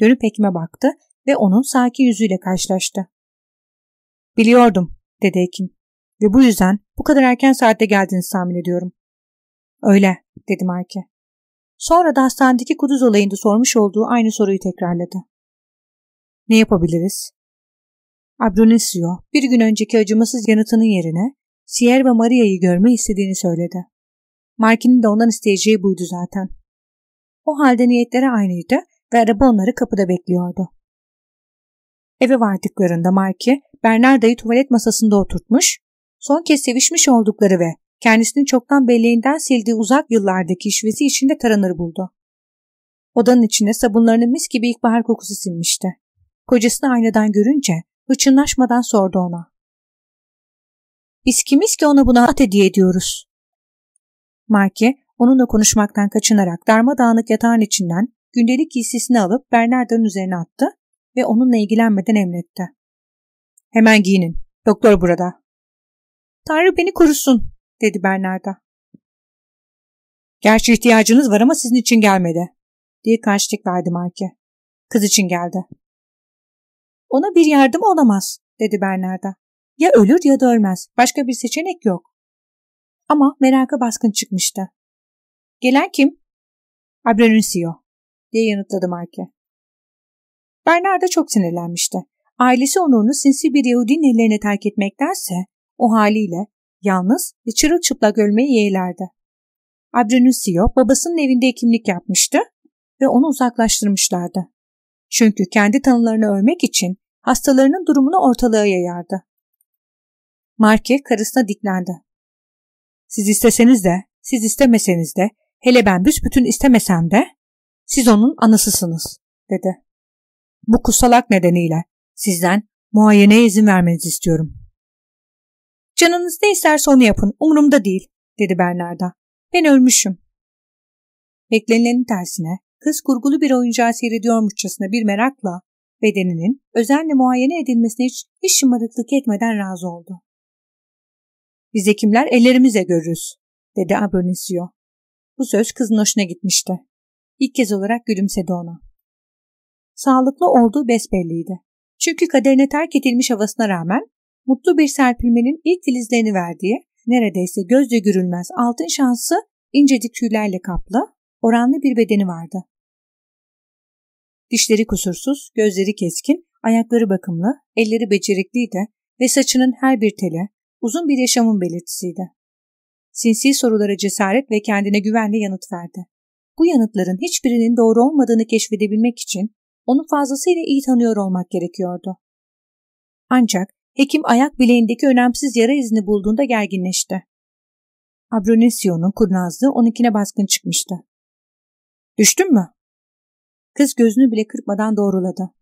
Dönüp hekime baktı ve onun sakin yüzüyle karşılaştı. Biliyordum, dedi hekim. Ve bu yüzden bu kadar erken saatte geldiğinizi tahmin ediyorum. Öyle, dedi Marke. Sonra da hastanedeki kuduz olayında sormuş olduğu aynı soruyu tekrarladı. Ne yapabiliriz? Abronesio bir gün önceki acımasız yanıtının yerine Sier ve Maria'yı görme istediğini söyledi. Markin'in de ondan isteyeceği buydu zaten. O halde niyetleri aynıydı ve araba onları kapıda bekliyordu. Eve vardıklarında Marki, Bernarda'yı tuvalet masasında oturtmuş, son kez sevişmiş oldukları ve kendisini çoktan belleğinden sildiği uzak yıllardaki işvesi içinde taranır buldu. Odanın içine sabunlarının mis gibi ilkbahar kokusu sinmişti. Kocasını aynadan görünce hıçınlaşmadan sordu ona. Biz kimiz ki ona buna at hediye ediyoruz? Marke onunla konuşmaktan kaçınarak darmadağınık yatağın içinden gündelik giysisini alıp Bernarda'nın üzerine attı ve onunla ilgilenmeden emretti. Hemen giyinin. Doktor burada. Tanrı beni korusun, dedi Bernarda. Gerçi ihtiyacınız var ama sizin için gelmedi, diye karşılık verdi Marke. Kız için geldi. Ona bir yardım olamaz, dedi Bernarda. Ya ölür ya da ölmez. Başka bir seçenek yok. Ama meraka baskın çıkmıştı. Gelen kim? Abrenuncio, diye yanıtladı Marke. Bernarda çok sinirlenmişti. Ailesi onurunu sinsi bir Yahudinin ellerine terk etmektense o haliyle yalnız ve çırılçıplak ölmeyi yeğlerdi. Abrenuncio babasının evinde hekimlik yapmıştı ve onu uzaklaştırmışlardı. Çünkü kendi tanılarını övmek için hastalarının durumunu ortalığa yayardı. Marke karısına diklendi. Siz isteseniz de, siz istemeseniz de, hele ben büsbütün istemesem de, siz onun anasısınız, dedi. Bu kusalak nedeniyle sizden muayeneye izin vermenizi istiyorum. Canınız ne isterse onu yapın, umurumda değil, dedi Bernarda. Ben ölmüşüm. Beklenilenin tersine kız kurgulu bir oyuncağı seyrediyormuşçasına bir merakla bedeninin özenle muayene edilmesine hiç, hiç şımarıklık etmeden razı oldu. Biz hekimler ellerimize görürüz, dedi Abonisio. Bu söz kızın hoşuna gitmişti. İlk kez olarak gülümsedi ona. Sağlıklı olduğu besbelliydi. Çünkü kaderine terk edilmiş havasına rağmen mutlu bir serpilmenin ilk filizlerini verdiği, neredeyse gözle görülmez altın şansı incecik tüylerle kaplı, oranlı bir bedeni vardı. Dişleri kusursuz, gözleri keskin, ayakları bakımlı, elleri becerikliydi ve saçının her bir teli uzun bir yaşamın belirtisiydi. Sinsi sorulara cesaret ve kendine güvenle yanıt verdi. Bu yanıtların hiçbirinin doğru olmadığını keşfedebilmek için onu fazlasıyla iyi tanıyor olmak gerekiyordu. Ancak hekim ayak bileğindeki önemsiz yara izini bulduğunda gerginleşti. Abronisio'nun kurnazlığı onunkine baskın çıkmıştı. Düştün mü? Kız gözünü bile kırpmadan doğruladı.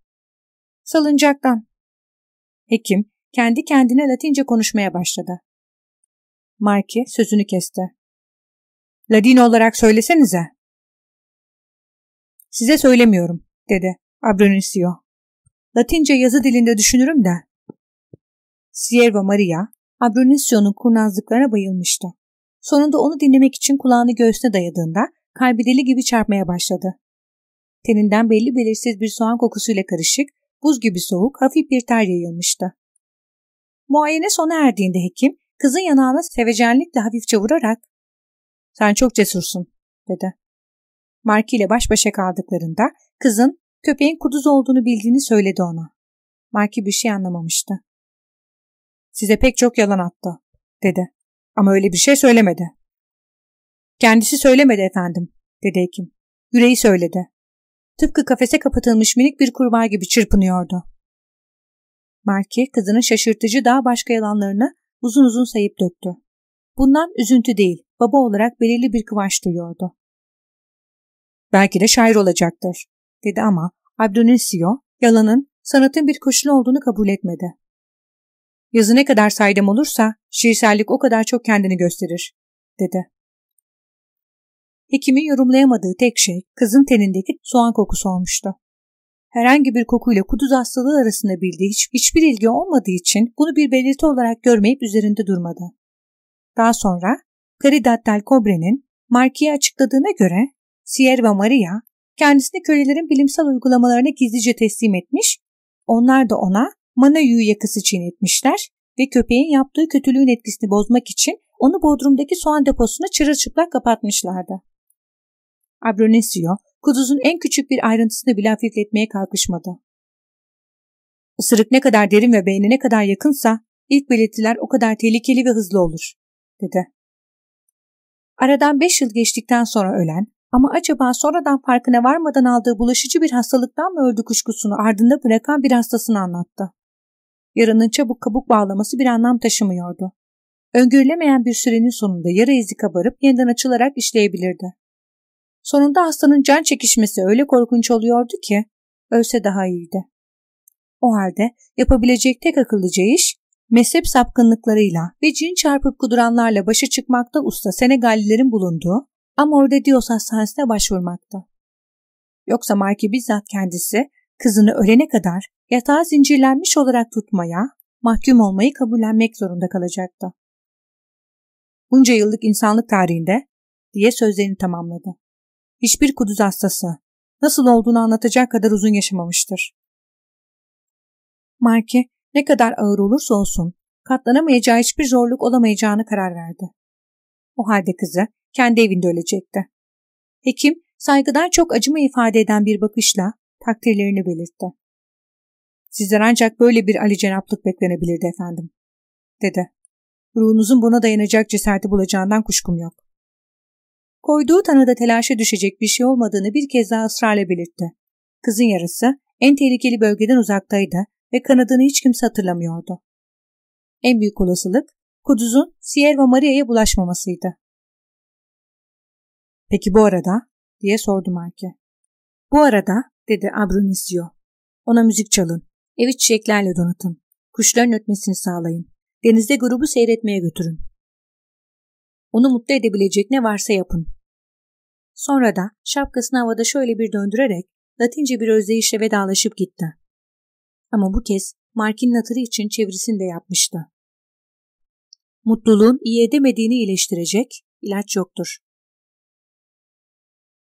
Salıncaktan. Hekim kendi kendine Latince konuşmaya başladı. Marki sözünü kesti. Ladino olarak söylesenize. Size söylemiyorum, dedi Abronicio. Latince yazı dilinde düşünürüm de. Sierva Maria, Abronisio'nun kurnazlıklarına bayılmıştı. Sonunda onu dinlemek için kulağını göğsüne dayadığında kalbi deli gibi çarpmaya başladı. Teninden belli belirsiz bir soğan kokusuyla karışık, buz gibi soğuk, hafif bir ter yayılmıştı. Muayene sona erdiğinde hekim, kızın yanağına sevecenlikle hafifçe vurarak ''Sen çok cesursun'' dedi. Marki ile baş başa kaldıklarında kızın köpeğin kuduz olduğunu bildiğini söyledi ona. Marki bir şey anlamamıştı. ''Size pek çok yalan attı'' dedi. Ama öyle bir şey söylemedi. Kendisi söylemedi efendim, dedi hekim. Yüreği söyledi. Tıpkı kafese kapatılmış minik bir kurbağa gibi çırpınıyordu. Marki kızının şaşırtıcı daha başka yalanlarını uzun uzun sayıp döktü. Bundan üzüntü değil, baba olarak belirli bir kıvanç duyuyordu. Belki de şair olacaktır, dedi ama Abdonisio yalanın sanatın bir koşulu olduğunu kabul etmedi. Yazı ne kadar saydam olursa şiirsellik o kadar çok kendini gösterir, dedi. Hekimin yorumlayamadığı tek şey kızın tenindeki soğan kokusu olmuştu. Herhangi bir kokuyla kuduz hastalığı arasında bildiği hiç, hiçbir ilgi olmadığı için bunu bir belirti olarak görmeyip üzerinde durmadı. Daha sonra Caridad del Cobre'nin Marki'ye açıkladığına göre Sierra Maria kendisini kölelerin bilimsel uygulamalarına gizlice teslim etmiş, onlar da ona Manayu yakısı çiğnetmişler ve köpeğin yaptığı kötülüğün etkisini bozmak için onu Bodrum'daki soğan deposuna çırılçıplak kapatmışlardı. Abronesio, kuduzun en küçük bir ayrıntısını bile hafifletmeye kalkışmadı. Isırık ne kadar derin ve beyne ne kadar yakınsa ilk belirtiler o kadar tehlikeli ve hızlı olur, dedi. Aradan beş yıl geçtikten sonra ölen ama acaba sonradan farkına varmadan aldığı bulaşıcı bir hastalıktan mı öldü kuşkusunu ardında bırakan bir hastasını anlattı. Yaranın çabuk kabuk bağlaması bir anlam taşımıyordu. Öngörülemeyen bir sürenin sonunda yara izi kabarıp yeniden açılarak işleyebilirdi. Sonunda hastanın can çekişmesi öyle korkunç oluyordu ki ölse daha iyiydi. O halde yapabilecek tek akıllıca iş mezhep sapkınlıklarıyla ve cin çarpıp kuduranlarla başa çıkmakta usta Senegallilerin bulunduğu ama orada Dios hastanesine başvurmakta. Yoksa Marki bizzat kendisi kızını ölene kadar yatağa zincirlenmiş olarak tutmaya, mahkum olmayı kabullenmek zorunda kalacaktı. Bunca yıllık insanlık tarihinde diye sözlerini tamamladı. Hiçbir kuduz hastası nasıl olduğunu anlatacak kadar uzun yaşamamıştır. Marki ne kadar ağır olursa olsun katlanamayacağı hiçbir zorluk olamayacağını karar verdi. O halde kızı kendi evinde ölecekti. Hekim saygıdan çok acıma ifade eden bir bakışla takdirlerini belirtti. Sizden ancak böyle bir Ali Cenaplık beklenebilirdi efendim, dedi. Ruhunuzun buna dayanacak cesareti bulacağından kuşkum yok. Koyduğu tanıda telaşa düşecek bir şey olmadığını bir kez daha ısrarla belirtti. Kızın yarısı en tehlikeli bölgeden uzaktaydı ve kanadını hiç kimse hatırlamıyordu. En büyük olasılık Kuduz'un Sierra Maria'ya bulaşmamasıydı. Peki bu arada? diye sordu Marke. Bu arada, dedi Abrunizio. Ona müzik çalın. Evi çiçeklerle donatın. Kuşların ötmesini sağlayın. Denizde grubu seyretmeye götürün. Onu mutlu edebilecek ne varsa yapın. Sonra da şapkasını havada şöyle bir döndürerek Latince bir özdeyişle vedalaşıp gitti. Ama bu kez Mark'in hatırı için çevirisini de yapmıştı. Mutluluğun iyi edemediğini iyileştirecek ilaç yoktur.